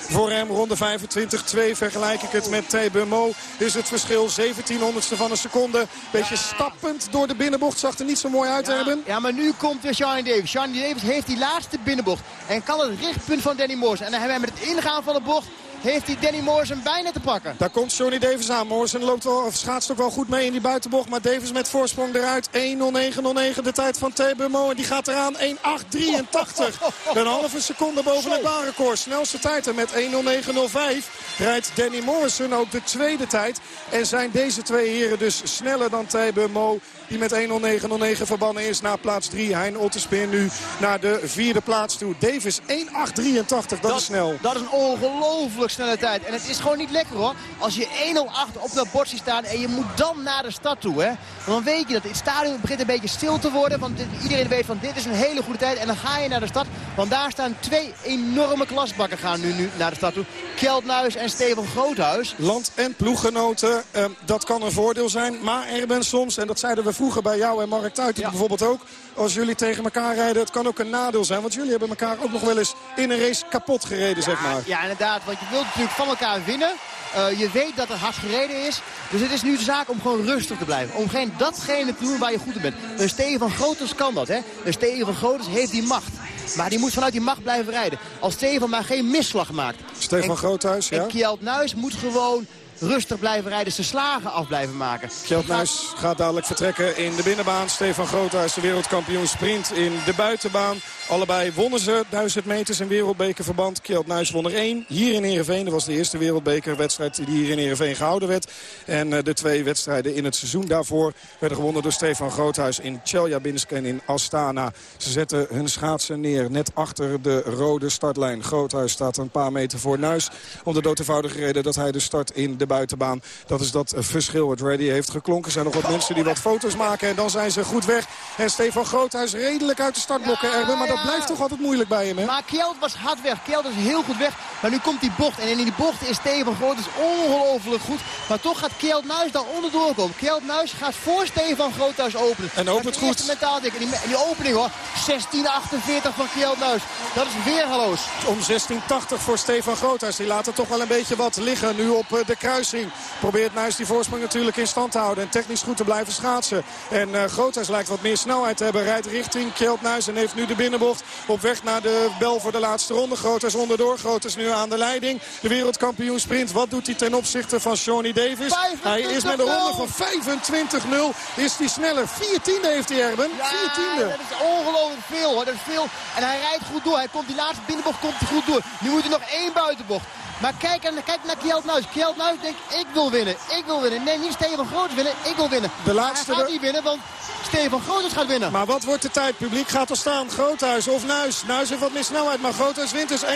voor hem. Ronde 25-2 vergelijk ik het met Tebe Mo. Is het verschil 17 honderdste van een seconde. Beetje stappend door de binnenbocht. Zag er niet zo mooi uit, ja, hebben. Ja, maar nu komt weer Shawnee Davis. Shawnee Davis heeft die laatste binnenbocht. En kan het richtpunt van Danny Morrison. En dan hebben we met het ingaan van de bocht heeft hij Danny Morrison bijna te pakken. Daar komt Johnny Davis aan. Morrison loopt wel, of schaatst ook wel goed mee in die buitenbocht. Maar Davis met voorsprong eruit. 1.09.09 de tijd van Tebemo. En die gaat eraan 1.883. Een halve seconde boven het baanrecord. Snelste tijd. En met 1.09.05 rijdt Danny Morrison ook de tweede tijd. En zijn deze twee heren dus sneller dan Tebemo. Die met 1.09.09 verbannen is naar plaats 3. Hein Otterspeer nu naar de vierde plaats toe. Davis 1.883, dat, dat, is snel. Dat is een ongelooflijk snelle tijd. En het is gewoon niet lekker hoor. Als je 1.08 op dat bord ziet staan en je moet dan naar de stad toe. Hè, dan weet je dat het stadion begint een beetje stil te worden. Want iedereen weet van dit is een hele goede tijd. En dan ga je naar de stad. Want daar staan twee enorme klasbakken gaan nu, nu naar de stad toe. Kjeld Nuis en Steven Groothuis. Land- en ploeggenoten, eh, dat kan een voordeel zijn. Maar er ben soms, en dat zeiden we vroeger bij jou en Mark Tuiten bijvoorbeeld ook. Als jullie tegen elkaar rijden, het kan ook een nadeel zijn. Want jullie hebben elkaar ook nog wel eens in een race kapot gereden, zeg maar. Ja, inderdaad. Want je wilt natuurlijk van elkaar winnen. Uh, je weet dat er hard gereden is. Dus het is nu de zaak om gewoon rustig te blijven. Om geen datgene te doen waar je goed in bent. Een Steven van Groters kan dat. Hè? Een Steven van Groters heeft die macht. Maar die moet vanuit die macht blijven rijden. Als Steven maar geen misslag maakt. Stefan Groothuis, ja. En Kjeld Nuis moet gewoon rustig blijven rijden, zijn slagen af blijven maken. Kjeldnuis gaat dadelijk vertrekken in de binnenbaan. Stefan Groothuis, de wereldkampioen sprint in de buitenbaan. Allebei wonnen ze 1000 meters in wereldbekerverband. Kjeldnuis won er één. Hier in Heerenveen, dat was de eerste wereldbekerwedstrijd die hier in Heerenveen gehouden werd. En uh, de twee wedstrijden in het seizoen daarvoor werden gewonnen door Stefan Groothuis in Chelyabinsk en in Astana. Ze zetten hun schaatsen neer net achter de rode startlijn. Groothuis staat een paar meter voor Nuis. Om de dood eenvoudige reden dat hij de start in de buitenbaan. Dat is dat verschil wat Ready heeft geklonken. Er zijn nog wat mensen die wat foto's maken en dan zijn ze goed weg. En Stefan Groothuis redelijk uit de startblokken. Ja, maar dat blijft toch altijd moeilijk bij hem, hè? Maar Kjeld was hard weg. Kjeld is heel goed weg. Maar nu komt die bocht. En in die bocht is Stefan Groothuis ongelooflijk goed. Maar toch gaat Kjeld Nuis daar onderdoor komen. Kjeld Nuis gaat voor Stefan Groothuis openen. En opent goed. Mentaal dik. En die, en die opening hoor. 16.48 van Kjeld Nuis. Dat is weergaloos. Om 16.80 voor Stefan Groothuis. Die laat er toch wel een beetje wat liggen nu op de Probeert Nuis die voorsprong natuurlijk in stand te houden. En technisch goed te blijven schaatsen. En uh, Groothuis lijkt wat meer snelheid te hebben. Rijdt richting Kjeld Nuis en heeft nu de binnenbocht. Op weg naar de bel voor de laatste ronde. Groothuis onderdoor. Groothuis nu aan de leiding. De wereldkampioen sprint. Wat doet hij ten opzichte van Shawnee Davis? Hij is met een ronde van 25-0. Is hij sneller. 14e heeft hij Erben. Ja, 14e. dat is ongelooflijk veel hoor. Dat is veel. En hij rijdt goed door. Hij komt die laatste binnenbocht komt hij goed door. Nu moet hij nog één buitenbocht. Maar kijk, kijk naar Kjeld Nuis. Kjeld Nuis denkt, ik wil winnen. Ik wil winnen. Nee, niet Steven Groot winnen. Ik wil winnen. De laatste hij gaat niet winnen, want Steven Groothuis gaat winnen. Maar wat wordt de tijd? Publiek gaat er staan. Groothuis of Nuis. Nuis heeft wat meer snelheid, maar Groothuis wint dus 1.883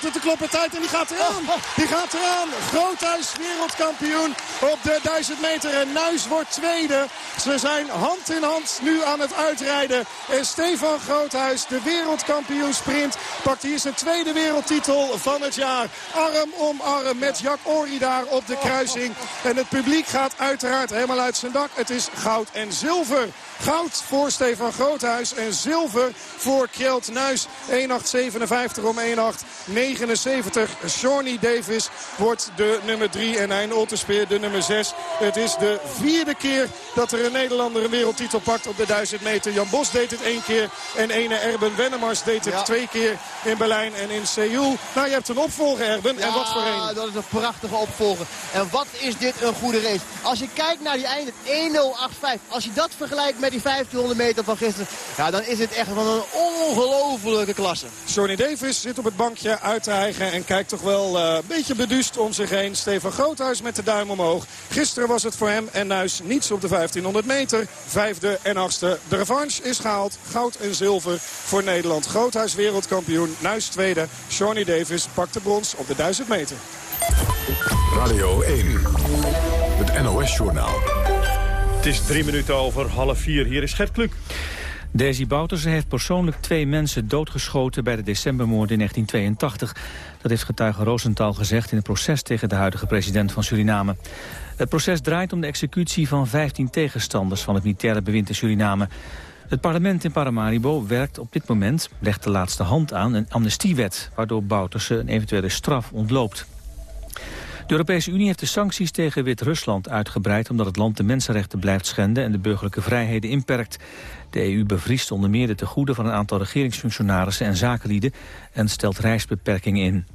tot de kloppen tijd. En die gaat eraan. Die gaat eraan. Groothuis wereldkampioen op de 1000 meter. En Nuis wordt tweede. Ze zijn hand in hand nu aan het uitrijden. En Stefan Groothuis, de wereldkampioen sprint, pakt hier zijn tweede wereldtitel van het jaar. Arm om arm met Jack Ori daar op de kruising. En het publiek gaat uiteraard helemaal uit zijn dak. Het is goud en zilver. Goud voor Stefan Groothuis en zilver voor Kjeld Nuis. 1.857 om 1.879. Shawnee Davis wordt de nummer 3 en Hein Olterspeer de nummer 6. Het is de vierde keer dat er een Nederlander een wereldtitel pakt op de 1000 meter. Jan Bos deed het één keer en ene Erben Wennemars deed het ja. twee keer in Berlijn en in Seoul. Nou, je hebt een opvolger Erben. En wat voor een? dat is een prachtige opvolger. En wat is dit een goede race. Als je kijkt naar die einde, 1.085. Als je dat vergelijkt met die 1500 meter van gisteren. Ja, dan is het echt van een ongelofelijke klasse. Johnny Davis zit op het bankje uit te hijgen. En kijkt toch wel uh, een beetje beduust om zich heen. Stefan Groothuis met de duim omhoog. Gisteren was het voor hem en Nuis niets op de 1500 meter. Vijfde en achtste. De revanche is gehaald. Goud en zilver voor Nederland. Groothuis wereldkampioen. Nuis tweede. Johnny Davis pakt de brons op de 1000 meter. Radio 1. Het NOS-journaal. Het is drie minuten over half vier. Hier is Gert Kluk. Daisy Bouterse heeft persoonlijk twee mensen doodgeschoten bij de decembermoord in 1982. Dat heeft getuige Rosenthal gezegd in het proces tegen de huidige president van Suriname. Het proces draait om de executie van 15 tegenstanders van het militaire bewind in Suriname. Het parlement in Paramaribo werkt op dit moment, legt de laatste hand aan, een amnestiewet... waardoor Bouterse een eventuele straf ontloopt. De Europese Unie heeft de sancties tegen Wit-Rusland uitgebreid... omdat het land de mensenrechten blijft schenden en de burgerlijke vrijheden inperkt. De EU bevriest onder meer de tegoeden van een aantal regeringsfunctionarissen en zakenlieden... en stelt reisbeperkingen in.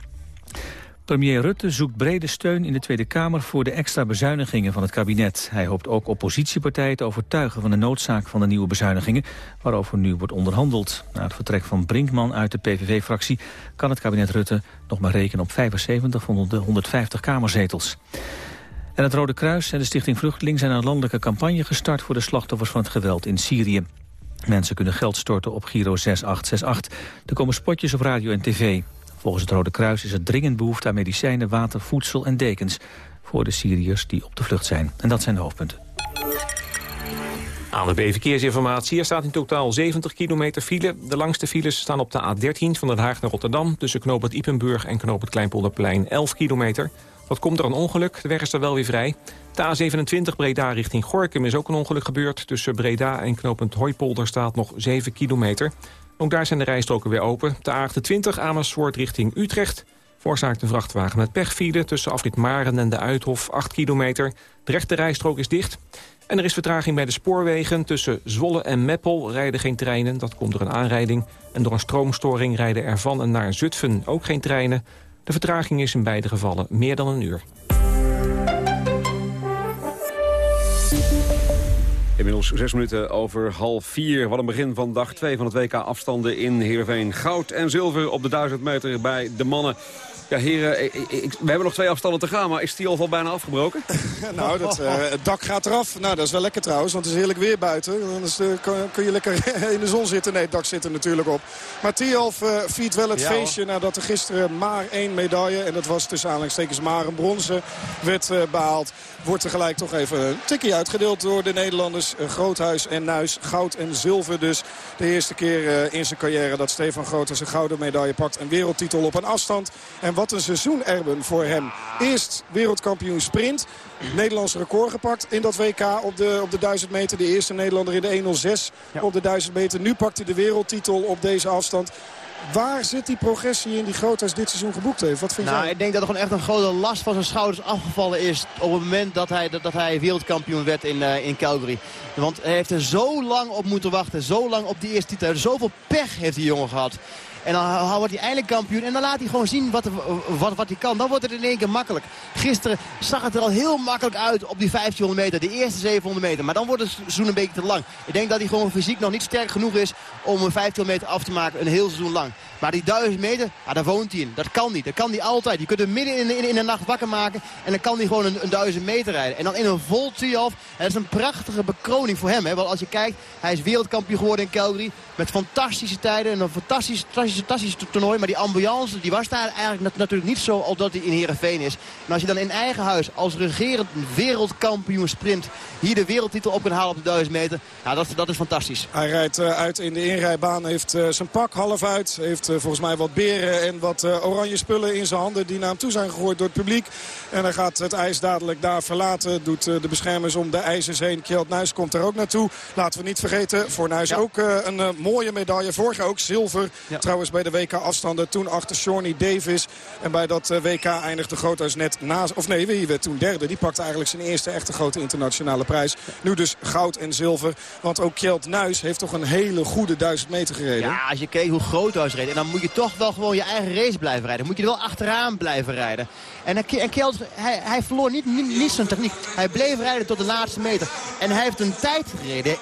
Premier Rutte zoekt brede steun in de Tweede Kamer voor de extra bezuinigingen van het kabinet. Hij hoopt ook oppositiepartijen te overtuigen van de noodzaak van de nieuwe bezuinigingen, waarover nu wordt onderhandeld. Na het vertrek van Brinkman uit de PVV-fractie kan het kabinet Rutte nog maar rekenen op 75 van de 150 kamerzetels. En het Rode Kruis en de Stichting Vluchteling zijn een landelijke campagne gestart voor de slachtoffers van het geweld in Syrië. Mensen kunnen geld storten op Giro 6868. Er komen spotjes op radio en tv. Volgens het Rode Kruis is er dringend behoefte aan medicijnen, water, voedsel en dekens... voor de Syriërs die op de vlucht zijn. En dat zijn de hoofdpunten. Aan de B-verkeersinformatie. Er staat in totaal 70 kilometer file. De langste files staan op de A13 van Den Haag naar Rotterdam... tussen Knoop het en Knoop het Kleinpolderplein 11 kilometer. Wat komt er een ongeluk? De weg is er wel weer vrij. De A27 Breda richting Gorkum is ook een ongeluk gebeurd. Tussen Breda en knooppunt Hooipolder staat nog 7 kilometer. Ook daar zijn de rijstroken weer open. De A28 Amersfoort richting Utrecht veroorzaakt een vrachtwagen met pechfile... tussen afrit Maren en de Uithof, 8 kilometer. De rechte rijstrook is dicht. En er is vertraging bij de spoorwegen. Tussen Zwolle en Meppel rijden geen treinen. Dat komt door een aanrijding. En door een stroomstoring rijden er van en naar Zutphen ook geen treinen. De vertraging is in beide gevallen meer dan een uur. Inmiddels zes minuten over half vier. Wat een begin van dag twee van het WK afstanden in Heerenveen. Goud en zilver op de 1000 meter bij de mannen. Ja, heren, ik, ik, we hebben nog twee afstanden te gaan, maar is die al bijna afgebroken? nou, dat, uh, het dak gaat eraf. Nou, dat is wel lekker trouwens, want het is heerlijk weer buiten. Dan is, uh, kun, je lekker in de zon zitten. Nee, het dak zit er natuurlijk op. Maar Tialf uh, viert wel het ja, feestje nadat er gisteren maar één medaille... en dat was tussen aanhalingstekens maar een bronzen werd behaald. Wordt tegelijk toch even een tikkie uitgedeeld door de Nederlanders. Groothuis en Nuis, goud en zilver dus. De eerste keer in zijn carrière dat Stefan Groothuis een gouden medaille pakt. Een wereldtitel op een afstand. En wat een seizoen, Erben, voor hem. Eerst wereldkampioen sprint. Nederlands record gepakt in dat WK op de, op de 1000 meter. De eerste Nederlander in de 1.06 ja. op de 1000 meter. Nu pakt hij de wereldtitel op deze afstand. Waar zit die progressie in die Groothuis dit seizoen geboekt heeft? Wat vind nou, jij? Ik denk dat er gewoon echt een grote last van zijn schouders afgevallen is... op het moment dat hij, dat, dat hij wereldkampioen werd in, uh, in Calgary. Want hij heeft er zo lang op moeten wachten. Zo lang op die eerste titel. Zoveel pech heeft die jongen gehad. En dan wordt hij eindelijk kampioen. En dan laat hij gewoon zien wat, wat, wat hij kan. Dan wordt het in één keer makkelijk. Gisteren zag het er al heel makkelijk uit op die 1500 meter. De eerste 700 meter. Maar dan wordt het seizoen een beetje te lang. Ik denk dat hij gewoon fysiek nog niet sterk genoeg is om een 1500 meter af te maken. Een heel seizoen lang. Maar die 1000 meter, ja, daar woont hij in. Dat kan niet. Dat kan hij altijd. Je kunt hem midden in, de nacht wakker maken. En dan kan hij gewoon een, een 1000 meter rijden. En dan in een vol trialf. Dat is een prachtige bekroning voor hem. Hè? Want als je kijkt, hij is wereldkampioen geworden in Calgary. Met fantastische tijden en een fantastisch, fantastisch, fantastisch toernooi. Maar die ambiance die was daar eigenlijk natuurlijk niet zo omdat hij in Heerenveen is. En als je dan in eigen huis als regerend wereldkampioen sprint... hier de wereldtitel op kan halen op de 1000 meter. Nou, dat, dat is fantastisch. Hij rijdt uh, uit in de inrijbaan. Heeft uh, zijn pak half uit. Heeft volgens mij wat beren en wat oranje spullen in zijn handen... die naar hem toe zijn gegooid door het publiek. En hij gaat het ijs dadelijk daar verlaten. Doet de beschermers om de ijzers heen. Kjeld Nuis komt er ook naartoe. Laten we niet vergeten, voor Nuis ja. ook een mooie medaille. Vorig jaar ook zilver. Ja. Trouwens bij de WK-afstanden. Toen achter Shawnee Davis. En bij dat WK eindigde Groothuis net na... Of nee, wie werd toen derde. Die pakte eigenlijk zijn eerste echte grote internationale prijs. Nu dus goud en zilver. Want ook Kjeld Nuis heeft toch een hele goede duizend meter gereden. Ja, als je kijkt hoe Groothuis reed. En dan moet je toch wel gewoon je eigen race blijven rijden. moet je er wel achteraan blijven rijden. En, en Kjeld, hij, hij verloor niet, niet, niet zijn techniek. Hij bleef rijden tot de laatste meter. En hij heeft een tijd gereden. 1.08.79.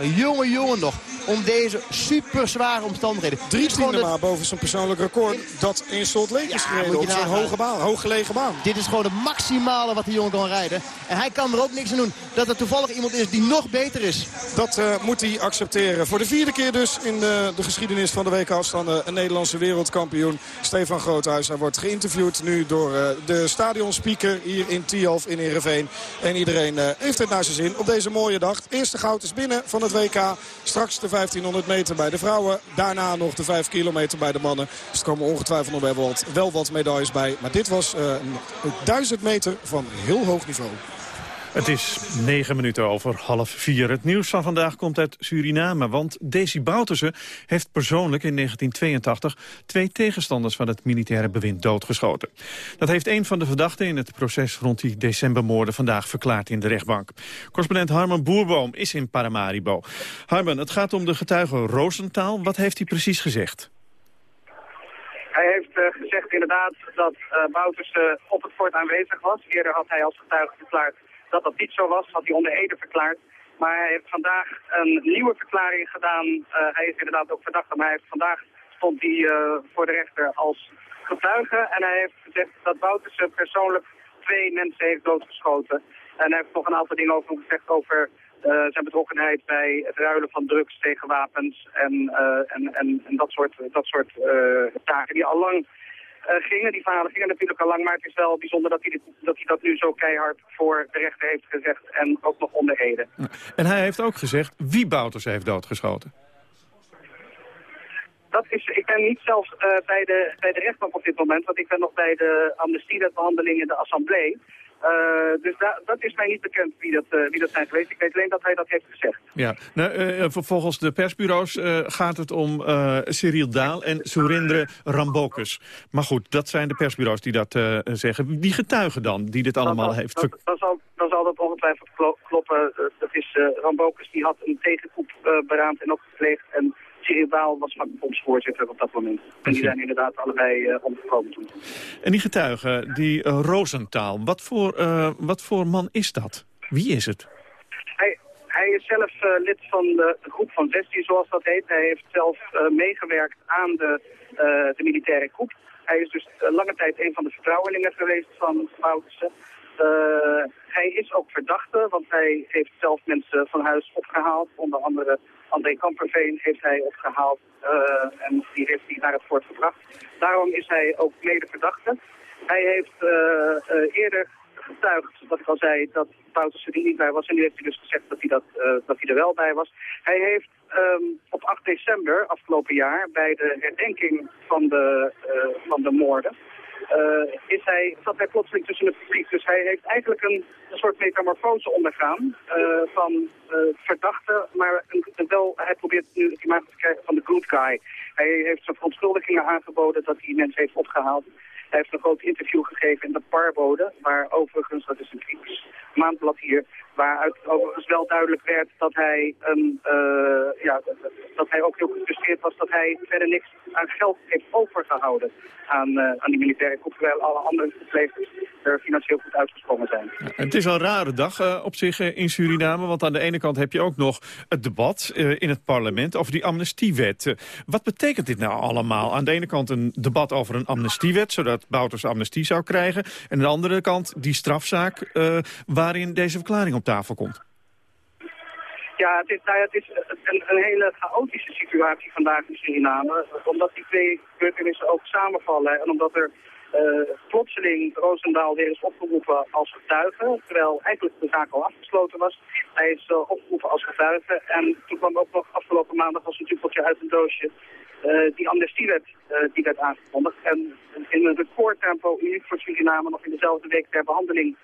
Een jonge jongen nog. Om deze super zware omstandigheden. Drie tiende maar boven zijn persoonlijk record. Dat in Salt Lake is gereden op zo'n hoge baan. Hooggelegen baan. Dit is gewoon de maximale wat die jongen kan rijden. En hij kan er ook niks aan doen. Dat er toevallig iemand is die nog beter is. Dat uh, moet hij accepteren. Voor de vierde keer dus in de, de geschiedenis van de WK-afstanden. Een Nederlandse wereldkampioen. Stefan Groothuis. Hij wordt geïnterviewd nu door uh, de stadionspeaker hier in Tialf in Ereveen. En iedereen uh, heeft het naar zijn zin op deze mooie dag. eerste goud is binnen van het WK. Straks de 1500 meter bij de vrouwen. Daarna nog de 5 kilometer bij de mannen. Dus er komen ongetwijfeld nog wel wat, wel wat medailles bij. Maar dit was uh, een 1000 meter van heel hoog niveau. Het is negen minuten over half vier. Het nieuws van vandaag komt uit Suriname, want Desi Bouterse heeft persoonlijk in 1982 twee tegenstanders van het militaire bewind doodgeschoten. Dat heeft een van de verdachten in het proces rond die decembermoorden vandaag verklaard in de rechtbank. Correspondent Harman Boerboom is in Paramaribo. Harman, het gaat om de getuige Roosentaal. Wat heeft hij precies gezegd? Hij heeft uh, gezegd inderdaad dat uh, Bouterse op het fort aanwezig was. Eerder had hij als getuige verklaard dat dat niet zo was, had hij onder Ede verklaard. Maar hij heeft vandaag een nieuwe verklaring gedaan. Uh, hij is inderdaad ook verdachte, maar hij heeft vandaag stond hij uh, voor de rechter als getuige. En hij heeft gezegd dat Bouterse persoonlijk twee mensen heeft doodgeschoten. En hij heeft nog een aantal dingen over gezegd over uh, zijn betrokkenheid bij het ruilen van drugs tegen wapens en, en, en, en, dat soort, dat soort taken die al lang gingen. Die verhalen gingen natuurlijk al lang, maar het is wel bijzonder dat hij, dit, dat, hij dat nu zo keihard voor de rechter heeft gezegd en ook nog onder Ede. En hij heeft ook gezegd wie Bouters heeft doodgeschoten. Dat is, ik ben niet zelfs uh, bij, de, bij de rechtbank op dit moment, want ik ben nog bij de amnestiebehandeling in de assemblee. Uh, dus da dat is mij niet bekend wie dat, uh, wie dat zijn geweest. Ik weet alleen dat hij dat heeft gezegd. Ja, nou, uh, volgens de persbureaus gaat het om Cyril Daal en Surindre Rambokus. Maar goed, dat zijn de persbureaus die dat zeggen. Wie getuigen dan, die dit allemaal heeft... Dan, dan, zal, dan zal dat ongetwijfeld kloppen. dat is Rambokus, die had een tegenkoep beraamd en ook gepleegd... En Cyril Baal was vakbondsvoorzitter op dat moment. En die zijn inderdaad allebei uh, omgekomen toen. En die getuige, die uh, Roosentaal, wat voor, uh, wat voor man is dat? Wie is het? Hij, hij is zelf lid van de groep van 16, zoals dat heet. Hij heeft zelf meegewerkt aan de, de militaire groep. Hij is dus lange tijd een van de vertrouwelingen geweest van Bouterse. hij is ook verdachte, want hij heeft zelf mensen van huis opgehaald. Onder andere André Kamperveen heeft hij opgehaald uh, en die heeft hij naar het fort gebracht. Daarom is hij ook mede verdachte. Hij heeft uh, uh, eerder getuigd, wat ik al zei, dat Bouterse er niet bij was. En nu heeft hij dus gezegd dat hij, dat, dat hij er wel bij was. Hij heeft um, op 8 december afgelopen jaar bij de herdenking van de, van de moorden... Uh, is hij, zat hij plotseling tussen het publiek. Dus hij heeft eigenlijk een, een soort metamorfose ondergaan uh, van uh, verdachte, maar wel, hij probeert nu het imago te krijgen van de good guy. Hij heeft zijn verontschuldigingen aangeboden dat hij mensen heeft opgehaald. Hij heeft een groot interview gegeven in de Parbode, waar overigens, dat is een kritisch maandblad hier, waaruit overigens wel duidelijk werd dat hij, een, uh, ja, dat hij ook heel gefrustreerd was dat hij verder niks aan geld heeft overgehouden aan, uh, aan die militaire groep, alle andere verpleegsters er financieel goed uitgesprongen zijn. Het is een rare dag uh, op zich in Suriname, want aan de ene kant heb je ook nog het debat in het parlement over die amnestiewet. wat betekent dit nou allemaal? Aan de ene kant een debat over een amnestiewet, zodat Bouters amnestie zou krijgen. En aan de andere kant die strafzaak waarin deze verklaring op komt. Ja, het is, nou, het is een, een, hele chaotische situatie vandaag in Suriname. Omdat die twee gebeurtenissen ook samenvallen. En omdat er uh, plotseling Roosendaal weer is opgeroepen als getuige. Terwijl eigenlijk de zaak al afgesloten was. Hij is uh, opgeroepen als getuige. En toen kwam ook nog afgelopen maandag als een dubbeltje uit een doosje... Uh, die amnestiewet die werd aangekondigd. En in een recordtempo, uniek voor Suriname, nog in dezelfde week ter behandeling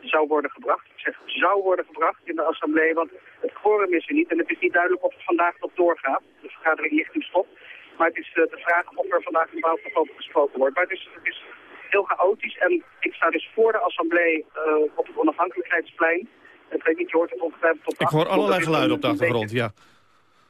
zou worden gebracht. Ik zeg zou worden gebracht in de assemblee, want het quorum is er niet. En het is niet duidelijk of het vandaag nog doorgaat. De vergadering ligt nu stop. Maar het is de vraag of er vandaag überhaupt nog over gesproken wordt. Maar het is, het is heel chaotisch. En ik sta dus voor de assemblee op het onafhankelijkheidsplein. Ik weet niet, je hoort het ongetwijfeld op Ik hoor allerlei geluiden op de achtergrond, ja.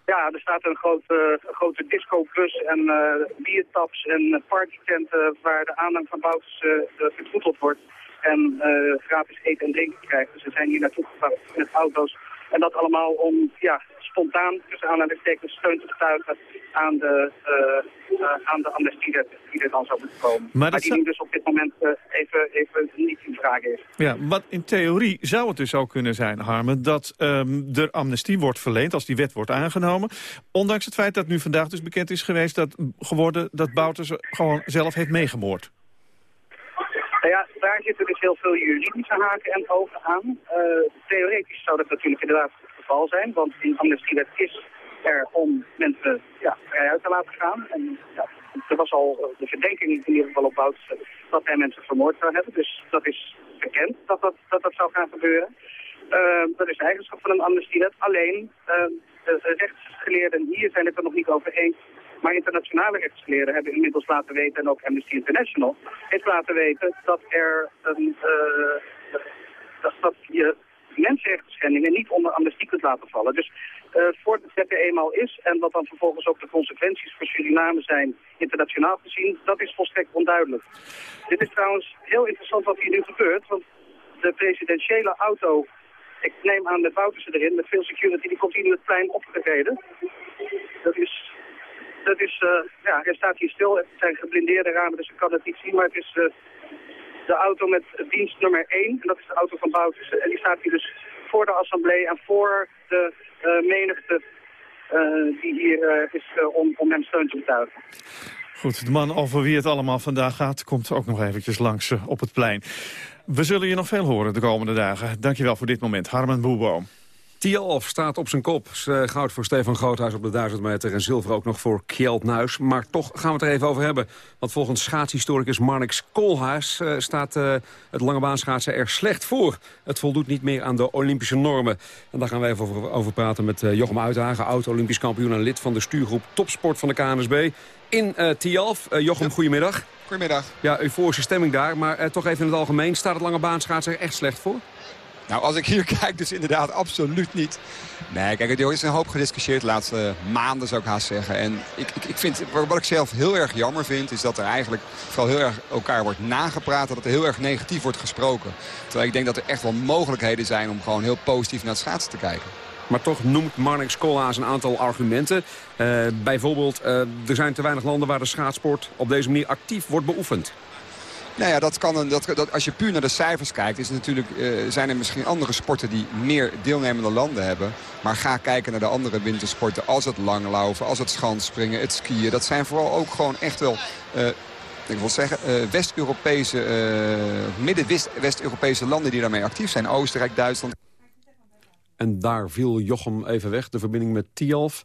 Ja, er staat een grote, grote discobus en uh, biertaps en partytenten waar de aanhang van Bouters uh, wordt. En uh, gratis eten en drinken krijgt. Dus ze zijn hier naartoe gebracht met auto's. En dat allemaal om ja, spontaan, tussen aanhalingstekens, steun te getuigen aan de, uh, uh, aan de amnestie die er dan zou moeten komen. Maar, maar die nu dus op dit moment uh, even, even niet in vraag is. Ja, wat in theorie zou het dus ook kunnen zijn, Harmen, dat um, er amnestie wordt verleend als die wet wordt aangenomen. Ondanks het feit dat nu vandaag dus bekend is geweest dat, geworden, dat Bouters gewoon zelf heeft meegemoord. Daar zitten dus heel veel juridische haken en ogen aan. theoretisch zou dat natuurlijk inderdaad het geval zijn, want in amnestiewet is er om mensen ja, vrij uit te laten gaan. En er was al de verdenking in ieder geval op dat hij mensen vermoord zou hebben. Dus dat is bekend dat dat, dat, zou gaan gebeuren. Uh, dat is de eigenschap van een amnestiewet. Alleen, uh, de rechtsgeleerden hier zijn het er nog niet over eens. Maar internationale rechtsgeleerden hebben inmiddels laten weten, en ook Amnesty International, heeft laten weten dat er een, uh, dat, je mensenrechten niet onder amnestie kunt laten vallen. Dus uh, voordat het er eenmaal is en wat dan vervolgens ook de consequenties voor Suriname zijn, internationaal gezien, dat is volstrekt onduidelijk. Dit is trouwens heel interessant wat hier nu gebeurt, want de presidentiële auto, ik neem aan met Woutersen erin, met veel security, die komt hier het plein opgereden. Dat is, dat is uh, ja, hij staat hier stil, het zijn geblindeerde ramen, dus ik kan het niet zien, maar het is... Uh, de auto met dienst nummer 1. En dat is de auto van Boutersen. En die staat hier dus voor de assemblee en voor de uh, menigte die hier is om, om hem steun te betuigen. Goed, de man over wie het allemaal vandaag gaat... komt ook nog eventjes langs op het plein. We zullen je nog veel horen de komende dagen. Dankjewel voor dit moment. Harman Boebo. Tialf staat op zijn kop. Goud voor Stefan Groothuis op de 1000 meter en zilver ook nog voor Kjeld Nuis. Maar toch gaan we het er even over hebben. Want volgens schaatshistoricus Marnix Koolhuis uh, staat uh, het langebaanschaatsen er slecht voor. Het voldoet niet meer aan de Olympische normen. En daar gaan we even over, over praten met uh, Jochem Uithagen, oud-Olympisch kampioen en lid van de stuurgroep Topsport van de KNSB. In Tialf. Jochem, ja. goedemiddag. Goedemiddag. Ja, euforische stemming daar. Maar toch even in het algemeen, staat het langebaanschaatsen er echt slecht voor? Nou, als ik hier kijk, dus inderdaad absoluut niet. Nee, kijk, er is een hoop gediscussieerd de laatste maanden, zou ik haast zeggen. En ik, ik, ik vind, wat ik zelf heel erg jammer vind, is dat er eigenlijk vooral heel erg elkaar wordt nagepraat. Dat er heel erg negatief wordt gesproken. Terwijl ik denk dat er echt wel mogelijkheden zijn om gewoon heel positief naar het schaatsen te kijken. Maar toch noemt Marnix Koolhaas een aantal argumenten. Uh, bijvoorbeeld, uh, er zijn te weinig landen waar de schaatsport op deze manier actief wordt beoefend. Nou ja, dat kan een, dat, dat, als je puur naar de cijfers kijkt... Is natuurlijk, uh, zijn er misschien andere sporten die meer deelnemende landen hebben. Maar ga kijken naar de andere wintersporten. Als het langlaufen, als het schansspringen, het skiën. Dat zijn vooral ook gewoon echt wel... Uh, ik wil zeggen, uh, West-Europese, midden-West-Europese landen die daarmee actief zijn. Oostenrijk, Duitsland. En daar viel Jochem even weg, de verbinding met Tialf.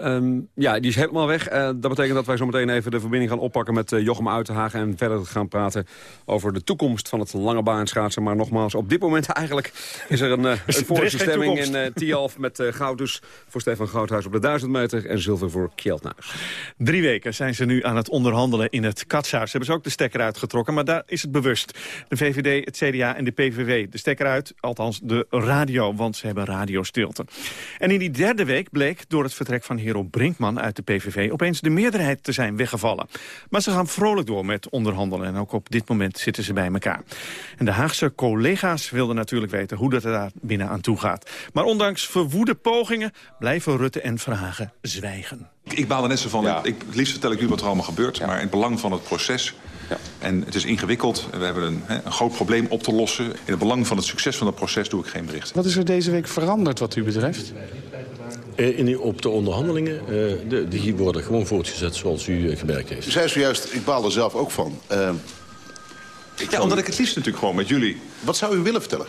Um, ja, die is helemaal weg. Uh, dat betekent dat wij zo meteen even de verbinding gaan oppakken met uh, Jochem Uitenhagen... en verder gaan praten over de toekomst van het lange baan schaatsen. Maar nogmaals, op dit moment eigenlijk is er een, uh, een voorste stemming in uh, Tialf... met goud dus voor Stefan Goudhuis op de 1000 meter en zilver voor Kjeldnuis. Drie weken zijn ze nu aan het onderhandelen in het katshuis. Ze hebben ze ook de stekker uitgetrokken, maar daar is het bewust. De VVD, het CDA en de PVV. De stekker uit, althans de radio, want ze hebben radiostilte. En in die derde week bleek door het vertrek van Hero Brinkman uit de PVV... opeens de meerderheid te zijn weggevallen. Maar ze gaan vrolijk door met onderhandelen... en ook op dit moment zitten ze bij elkaar. En de Haagse collega's wilden natuurlijk weten hoe dat er daar binnen aan toe gaat. Maar ondanks verwoede pogingen blijven Rutte en Verhagen zwijgen. Ik, ik baal er net zo van. Ja. Ik, het liefst vertel ik u wat er allemaal gebeurt. Ja. Maar in het belang van het proces... Ja. En het is ingewikkeld. We hebben een, een, groot probleem op te lossen. In het belang van het succes van het proces doe ik geen bericht. Wat is er deze week veranderd wat u betreft? Uh, in, op de onderhandelingen, uh, de, die worden gewoon voortgezet zoals u uh, gemerkt heeft. U zei zojuist, ik baal er zelf ook van. Ik ja, omdat ik het liefst natuurlijk gewoon met jullie... Wat zou u willen vertellen?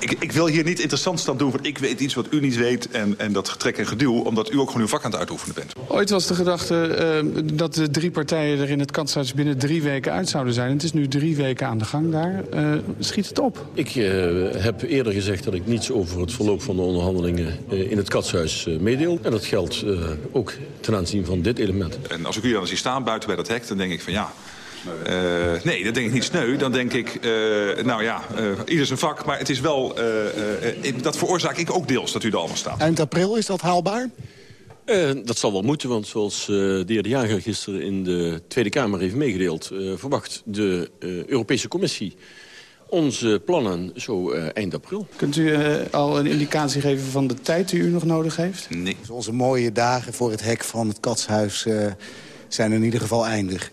Ik, ik wil hier niet interessant staan doen... van ik weet iets wat u niet weet en, en dat getrek en geduw... omdat u ook gewoon uw vak aan het uitoefenen bent. Ooit was de gedachte uh, dat de drie partijen er in het katshuis binnen drie weken uit zouden zijn. Het is nu drie weken aan de gang daar. Uh, schiet het op? Ik uh, heb eerder gezegd dat ik niets over het verloop van de onderhandelingen... in het katshuis meedeel. En dat geldt ook ten aanzien van dit element. En als ik u dan zie staan buiten bij dat hek, dan denk ik van ja... Uh, nee, dat denk ik niet sneu. Dan denk ik, uh, nou ja, uh, ieder zijn vak. Maar het is wel, dat veroorzaak ik ook deels dat u er allemaal staat. Eind april, is dat haalbaar? dat zal wel moeten, want zoals de heer De Jager gisteren in de Tweede Kamer heeft meegedeeld... verwacht de Europese Commissie onze plannen zo eind april. Kunt u al een indicatie geven van de tijd die u nog nodig heeft? Nee. Dus onze mooie dagen voor het hek van het katshuis zijn in ieder geval eindig.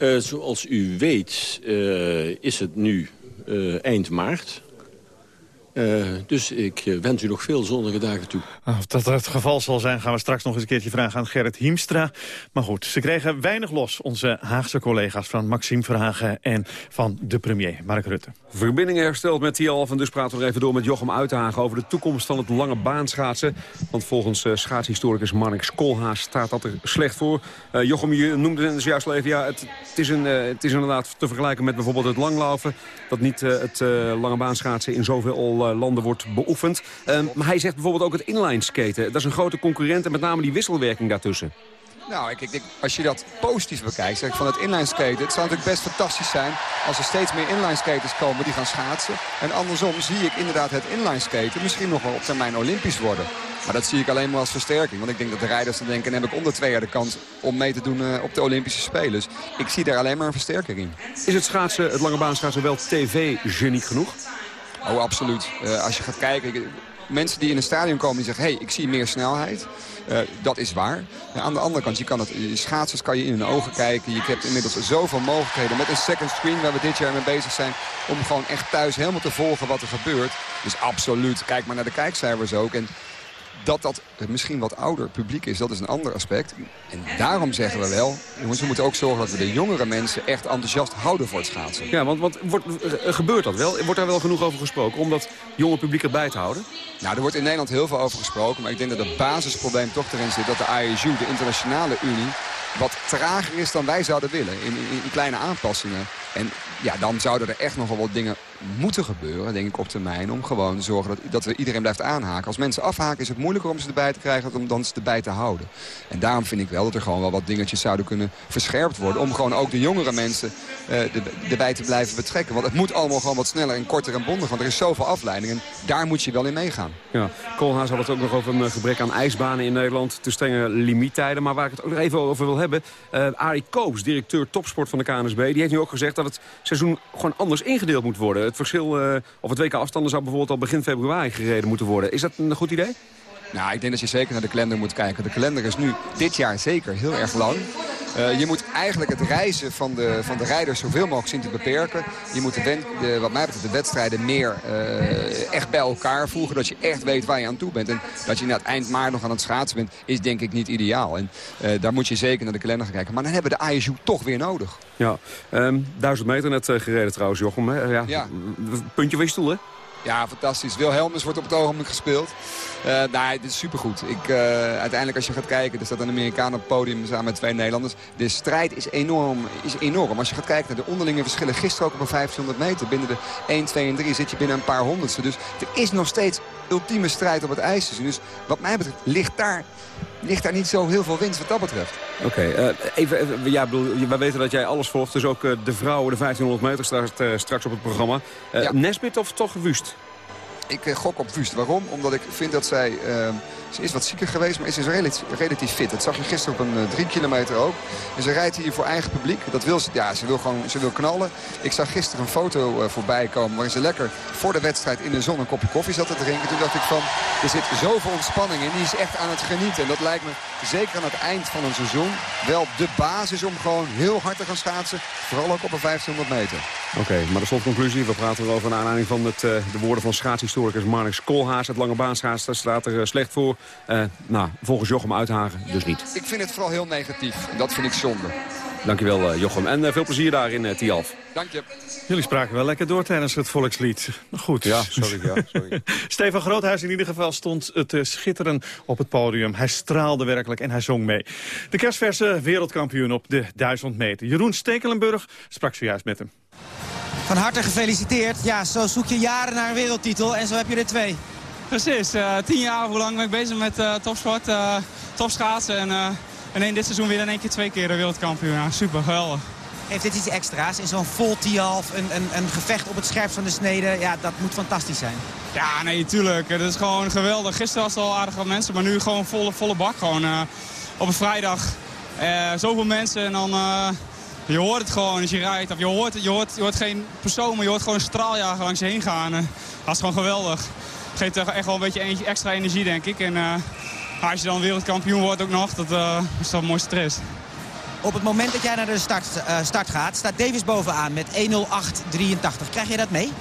Uh, zoals u weet uh, is het nu uh, eind maart. Uh, dus ik wens u nog veel zonnige dagen toe. Ah, of dat het geval zal zijn, gaan we straks nog eens een keertje vragen aan Gerrit Hiemstra. Maar goed, ze kregen weinig los, onze Haagse collega's van Maxime Verhagen en van de premier, Mark Rutte. Verbindingen hersteld met Tialf en dus praten we er even door met Jochem Uithagen over de toekomst van het lange baanschaatsen. Want volgens uh, schaatshistoricus Marnix Koolhaas staat dat er slecht voor. Uh, Jochem, je noemde het juist al even, ja, het, het, is een, uh, het is inderdaad te vergelijken met bijvoorbeeld het langlaufen. Dat niet het lange baanschaatsen in zoveel landen wordt beoefend. Ehm, maar hij zegt bijvoorbeeld ook het inline skaten. Dat is een grote concurrent en met name die wisselwerking daartussen. Nou, ik, ik, als je dat positief bekijkt, zeg ik van het inline skaten... het zou natuurlijk best fantastisch zijn als er steeds meer inline skaters komen die gaan schaatsen. En andersom zie ik inderdaad het inline skaten misschien nog wel op termijn olympisch worden. Maar dat zie ik alleen maar als versterking. Want ik denk dat de rijders dan denken... heb ik onder twee jaar de kans om mee te doen uh, op de Olympische Spelen. Dus ik zie daar alleen maar een versterking in. Is het schaatsen, het lange baanschaatsen wel tv-geniek genoeg? Oh, absoluut. Uh, als je gaat kijken... Mensen die in een stadion komen die zeggen... hé, hey, ik zie meer snelheid. Uh, dat is waar. Aan de andere kant, je kan het, schaatsers kan je in hun ogen kijken. Je hebt inmiddels zoveel mogelijkheden met een second screen... waar we dit jaar mee bezig zijn... om gewoon echt thuis helemaal te volgen wat er gebeurt. Dus absoluut, kijk maar naar de kijkcijfers ook. En dat dat misschien wat ouder publiek is, dat is een ander aspect. En daarom zeggen we wel, jongens, we moeten ook zorgen dat we de jongere mensen echt enthousiast houden voor het schaatsen. Ja, want, want wordt, gebeurt dat wel? Wordt daar wel genoeg over gesproken om dat jonge publiek erbij te houden? Nou, er wordt in Nederland heel veel over gesproken. Maar ik denk dat het basisprobleem toch erin zit dat de ISU, de internationale unie, wat trager is dan wij zouden willen in, in, in kleine aanpassingen. En ja, dan zouden er echt nog wel wat dingen moeten gebeuren, denk ik, op termijn. Om gewoon te zorgen dat, dat we iedereen blijft aanhaken. Als mensen afhaken is het moeilijker om ze erbij te krijgen dan om ze erbij te houden. En daarom vind ik wel dat er gewoon wel wat dingetjes zouden kunnen verscherpt worden. Om gewoon ook de jongere mensen uh, erbij te blijven betrekken. Want het moet allemaal gewoon wat sneller en korter en bondig. Want er is zoveel afleiding en daar moet je wel in meegaan. Ja, Koolhaas had het ook nog over een gebrek aan ijsbanen in Nederland. Te strenge limiettijden. Maar waar ik het ook nog even over wil hebben. Uh, Arie Koops, directeur topsport van de KNSB. Die heeft nu ook gezegd dat het seizoen gewoon anders ingedeeld moet worden. Het verschil, uh, of het WK afstanden zou bijvoorbeeld al begin februari gereden moeten worden. Is dat een goed idee? Nou, ik denk dat je zeker naar de kalender moet kijken. De kalender is nu dit jaar zeker heel erg lang. Uh, je moet eigenlijk het reizen van de, van de rijders zoveel mogelijk zien te beperken. Je moet de, de, wat mij betreft de wedstrijden meer uh, echt bij elkaar voegen. Dat je echt weet waar je aan toe bent. En dat je na het eind maart nog aan het schaatsen bent, is denk ik niet ideaal. En uh, daar moet je zeker naar de kalender gaan kijken. Maar dan hebben we de ISU toch weer nodig. Ja, um, duizend meter net gereden trouwens, Jochem. Hè? Ja. ja. Puntje van je stoel, hè? Ja, fantastisch. Wilhelmus wordt op het ogenblik gespeeld. Uh, nou, dit is supergoed. Ik, uh, uiteindelijk als je gaat kijken, er staat een Amerikaan op het podium samen met twee Nederlanders. De strijd is enorm, is enorm. Als je gaat kijken naar de onderlinge verschillen, gisteren ook op een 1500 meter. Binnen de 1, 2 en 3 zit je binnen een paar honderdste. Dus er is nog steeds ultieme strijd op het ijs te zien. Dus wat mij betreft ligt daar, ligt daar niet zo heel veel winst wat dat betreft. Oké, okay, uh, even, even, ja, bedoel, wij weten dat jij alles volgt. Dus ook de vrouwen, de 1500 meter staat straks op het programma. Ja. Nesbit of toch Wust? Ik uh, gok op Wust. Waarom? Omdat ik vind dat zij... Uh, ze is wat zieker geweest, maar is dus relatief, fit. Dat zag je gisteren op een uh, drie kilometer ook. En ze rijdt hier voor eigen publiek. Dat wil ze, ja, ze wil gewoon ze wil knallen. Ik zag gisteren een foto voorbij komen... waarin ze lekker voor de wedstrijd in de zon een kopje koffie zat te drinken. Toen dacht ik van, er zit zoveel ontspanning in. Die is echt aan het genieten. En dat lijkt me zeker aan het eind van een seizoen... wel de basis om gewoon heel hard te gaan schaatsen. Vooral ook op een 1500 meter. Oké, maar de slotconclusie. We praten erover naar aanleiding van het, de woorden van schaatshistoricus historicus Marnix Koolhaas. Het lange baanschaatsen staat er slecht voor. nou, volgens Jochem Uithagen dus niet. Ik vind het vooral heel negatief. En dat vind ik zonde. Dankjewel Jochem. En veel plezier daar in Tialf. Dank je. Jullie spraken wel lekker door tijdens het volkslied. Goed. Ja, sorry. Ja, sorry. Stefan Groothuis in ieder geval stond te schitteren op het podium. Hij straalde werkelijk en hij zong mee. De kerstverse wereldkampioen op de 1000 meter. Jeroen Stekelenburg sprak zojuist met hem. Van harte gefeliciteerd. Ja, zo zoek je jaren naar een wereldtitel en zo heb je er twee. Precies. Uh, tien jaar, hoe lang ben ik bezig met uh, topsport, uh, topschaatsen. En, en in dit seizoen weer in één keer twee keer de wereldkampioen. Ja, super, geweldig. Heeft dit iets extra's? In zo'n vol Tialf, een, een, een gevecht op het scherpst van de snede. Ja, dat moet fantastisch zijn. Ja, nee, tuurlijk. Het is gewoon geweldig. Gisteren was het al aardig wat mensen, maar nu gewoon volle, volle bak. Gewoon op een vrijdag. Zoveel mensen en dan... Je hoort het gewoon als je rijdt. Of je, hoort, je, hoort, je hoort geen persoon, maar je hoort gewoon een straaljager langs je heen gaan. dat is gewoon geweldig. Geeft echt wel een beetje extra energie, denk ik. En als je dan wereldkampioen wordt ook nog, dat is toch een mooie stress. Op het moment dat jij naar de start, uh, start gaat, staat Davis bovenaan met 1.08.83. Krijg je dat mee?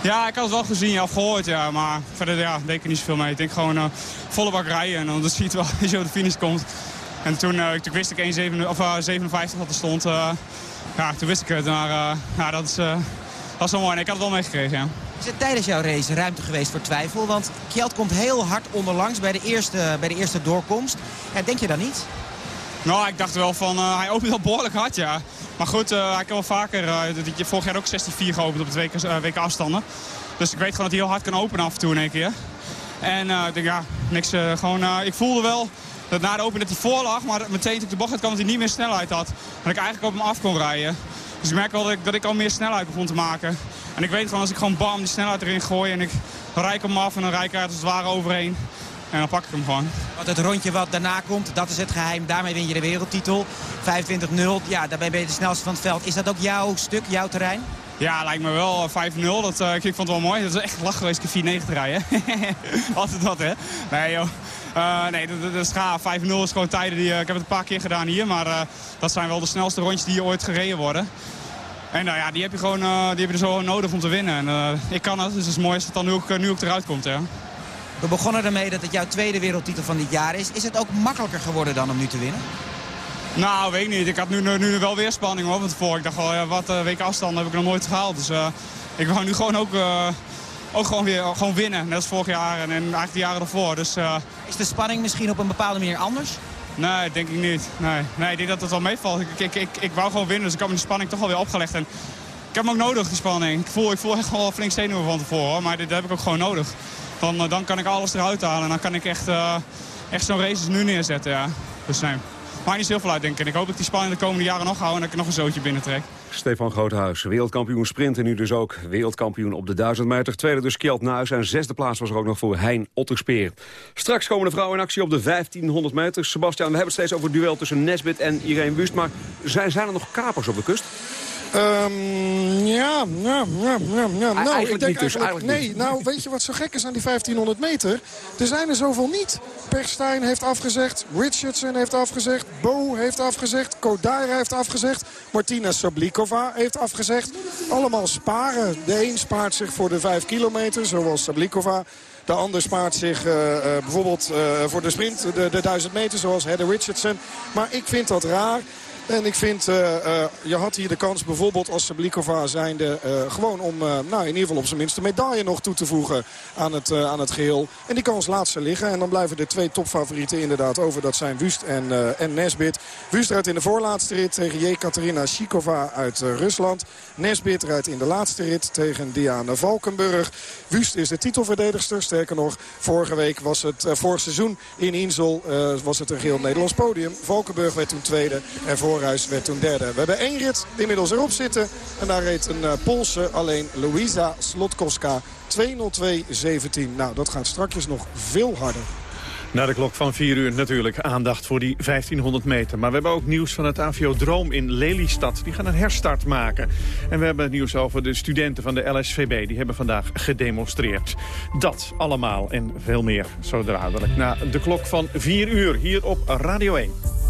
Ja, ik had het wel gezien, ja, gehoord, ja. Maar verder ja, denk ik niet zoveel mee. Ik denk gewoon uh, volle bak rijden en dan zie je wel als je op de finish komt. En toen, uh, toen wist ik 1,57 of, 57 wat er stond. ja, toen wist ik het. Maar ja, dat, is, dat is wel mooi en ik had het wel meegekregen, ja. Is er tijdens jouw race ruimte geweest voor twijfel? Want Kjeld komt heel hard onderlangs bij de eerste, bij de eerste doorkomst. Ja, denk je dan niet? Nou, ik dacht wel van, hij opent wel behoorlijk hard, ja. Maar goed, hij kan wel vaker, uh, vorig jaar ook 16-4 geopend op het WK afstanden. Dus ik weet gewoon dat hij heel hard kan openen af en toe in één keer. En ik denk, ja, niks, gewoon, ik voelde wel dat na de opening dat hij voor lag, maar meteen toen ik de bocht had kwam dat hij niet meer snelheid had. En ik eigenlijk op hem af kon rijden. Dus ik merk wel dat ik, dat ik al meer snelheid begon te maken. En ik weet gewoon, als ik gewoon bam die snelheid erin gooi en ik rijk hem af en dan rijk ik er als het ware overheen. En dan pak ik hem gewoon. Want het rondje wat daarna komt, dat is het geheim. Daarmee win je de wereldtitel. 25-0, ja, daarbij ben je de snelste van het veld. Is dat ook jouw stuk, jouw terrein? Ja, lijkt me wel 5-0. Dat, uh, ik vond het wel mooi. Dat is echt lach geweest, 4-9 te rijden. Altijd dat, hè? Nee, joh. Uh, nee, dat, dat is gaaf. 5-0 is gewoon tijden die... Uh, ik heb het een paar keer gedaan hier, maar uh, dat zijn wel de snelste rondjes die ooit gereden worden. En nou ja, die heb je gewoon die heb je zo nodig om te winnen. En, ik kan het, dus het is mooi als het dan nu ook, nu ook eruit komt, hè. We begonnen ermee dat het jouw tweede wereldtitel van dit jaar is. Is het ook makkelijker geworden dan om nu te winnen? Nou, weet ik niet. Ik had nu, nu, wel weer spanning hoor. Want voor ik dacht al, ja, wat uh, weken afstand heb ik nog nooit gehaald. Dus uh, ik wou nu gewoon ook, uh, ook gewoon weer gewoon winnen. Net als vorig jaar en, en eigenlijk de jaren ervoor. Dus, is de spanning misschien op een bepaalde manier anders? Nee, denk ik niet. Nee, nee ik denk dat het wel meevalt. Ik, ik, ik, ik wou gewoon winnen, dus ik had me die spanning toch alweer opgelegd. En ik heb hem ook nodig, die spanning. Ik voel, ik voel echt wel flink zenuwen van tevoren. Hoor. Maar dit heb ik ook gewoon nodig. Dan, eh, dan kan ik alles eruit halen. En dan kan ik echt, uh, echt zo'n race nu neerzetten. Ja. Dus nee, maakt niet heel veel uit, denk ik. ik hoop dat die spanning de komende jaren nog hou en dat ik nog een zootje binnentrek. Stefan Groothuis, wereldkampioen sprint en nu dus ook wereldkampioen op de 1000 meter. Tweede dus Kjeld Nuis en zesde plaats was er ook nog voor Hein Otterspeer. Straks komen de vrouwen in actie op de 1500 meter. Sebastian, we hebben het steeds over het duel tussen Nesbit en Irene Wust. Maar zijn, zijn er nog kapers op de kust? Um, ja, ja, ja, ja. Nou, eigenlijk ik denk niet dus, eigenlijk nee, niet. nou, weet je wat zo gek is aan die 1500 meter? Er zijn er zoveel niet. Perstijn heeft afgezegd, Richardson heeft afgezegd, Bo heeft afgezegd, Kodaira heeft afgezegd, Martina Sablikova heeft afgezegd. Allemaal sparen. De een spaart zich voor de 5 kilometer, zoals Sablikova. De ander spaart zich uh, uh, bijvoorbeeld uh, voor de sprint, de, de 1000 meter, zoals Heather Richardson. Maar ik vind dat raar. En ik vind, uh, uh, je had hier de kans bijvoorbeeld als Sablikova zijnde... Uh, gewoon om nou, in ieder geval op zijn minste medaille nog toe te voegen aan het, aan het geheel. En die kans laat ze liggen. En dan blijven de twee topfavorieten inderdaad over. Dat zijn Wust en, en Nesbit. Wust rijdt in de voorlaatste rit tegen Jekaterina Shikova uit Rusland. Nesbit rijdt in de laatste rit tegen Diana Valkenburg. Wust is de titelverdedigster. Sterker nog, vorige week was het, vorig seizoen in Insel was het een geel Nederlands podium. Valkenburg werd toen tweede en voor Voorhuis werd toen derde. We hebben één rit inmiddels erop zitten. En daar reed een uh, Poolse alleen Louisa Slotkowska 2.02.17. Nou, dat gaat strakjes nog veel harder. Na de klok van 4 uur natuurlijk aandacht voor die 1500 meter. Maar we hebben ook nieuws van het Aviodroom in Lelystad. Die gaan een herstart maken. En we hebben het nieuws over de studenten van de LSVB. Die hebben vandaag gedemonstreerd. Dat allemaal en veel meer zo dadelijk. Na de klok van 4 uur hier op Radio 1.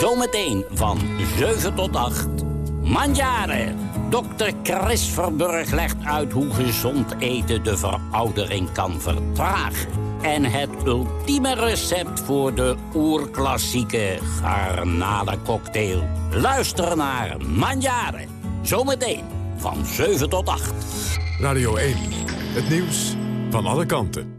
Zometeen van 7 tot 8. Manjaren. Dokter Chris Verburg legt uit hoe gezond eten de veroudering kan vertragen. En het ultieme recept voor de oerklassieke garnalencocktail. Luister naar Manjaren. Zometeen van 7 tot 8. Radio 1. Het nieuws van alle kanten.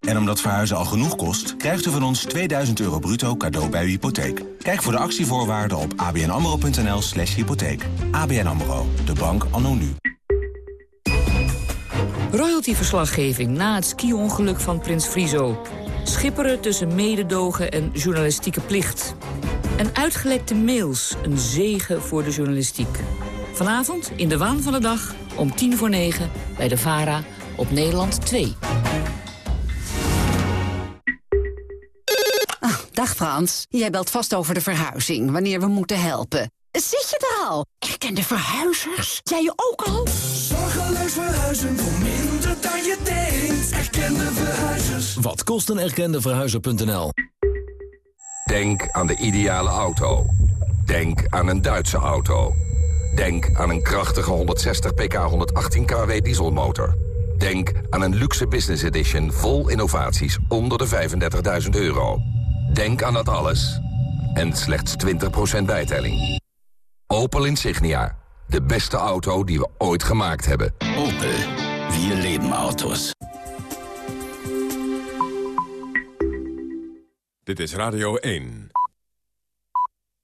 En omdat verhuizen al genoeg kost, krijgt u van ons 2000 euro bruto cadeau bij uw hypotheek. Kijk voor de actievoorwaarden op abnamro.nl slash hypotheek. ABN AMRO, de bank anno nu. Royalty-verslaggeving na het ski-ongeluk van Prins Frizo. Schipperen tussen mededogen en journalistieke plicht. En uitgelekte mails, een zegen voor de journalistiek. Vanavond in de waan van de dag om tien voor negen bij de VARA op Nederland 2. Dag Frans, jij belt vast over de verhuizing, wanneer we moeten helpen. Zit je er al? Erkende verhuizers? Jij je ook al? Zorgeloos verhuizen voor minder dan je denkt. Erkende verhuizers. Wat kost een erkende verhuizer.nl? Denk aan de ideale auto. Denk aan een Duitse auto. Denk aan een krachtige 160 pk 118 kW dieselmotor. Denk aan een luxe business edition vol innovaties onder de 35.000 euro. Denk aan dat alles. En slechts 20% bijtelling. Opel Insignia. De beste auto die we ooit gemaakt hebben. Opel. Wir leben Autos. Dit is Radio 1.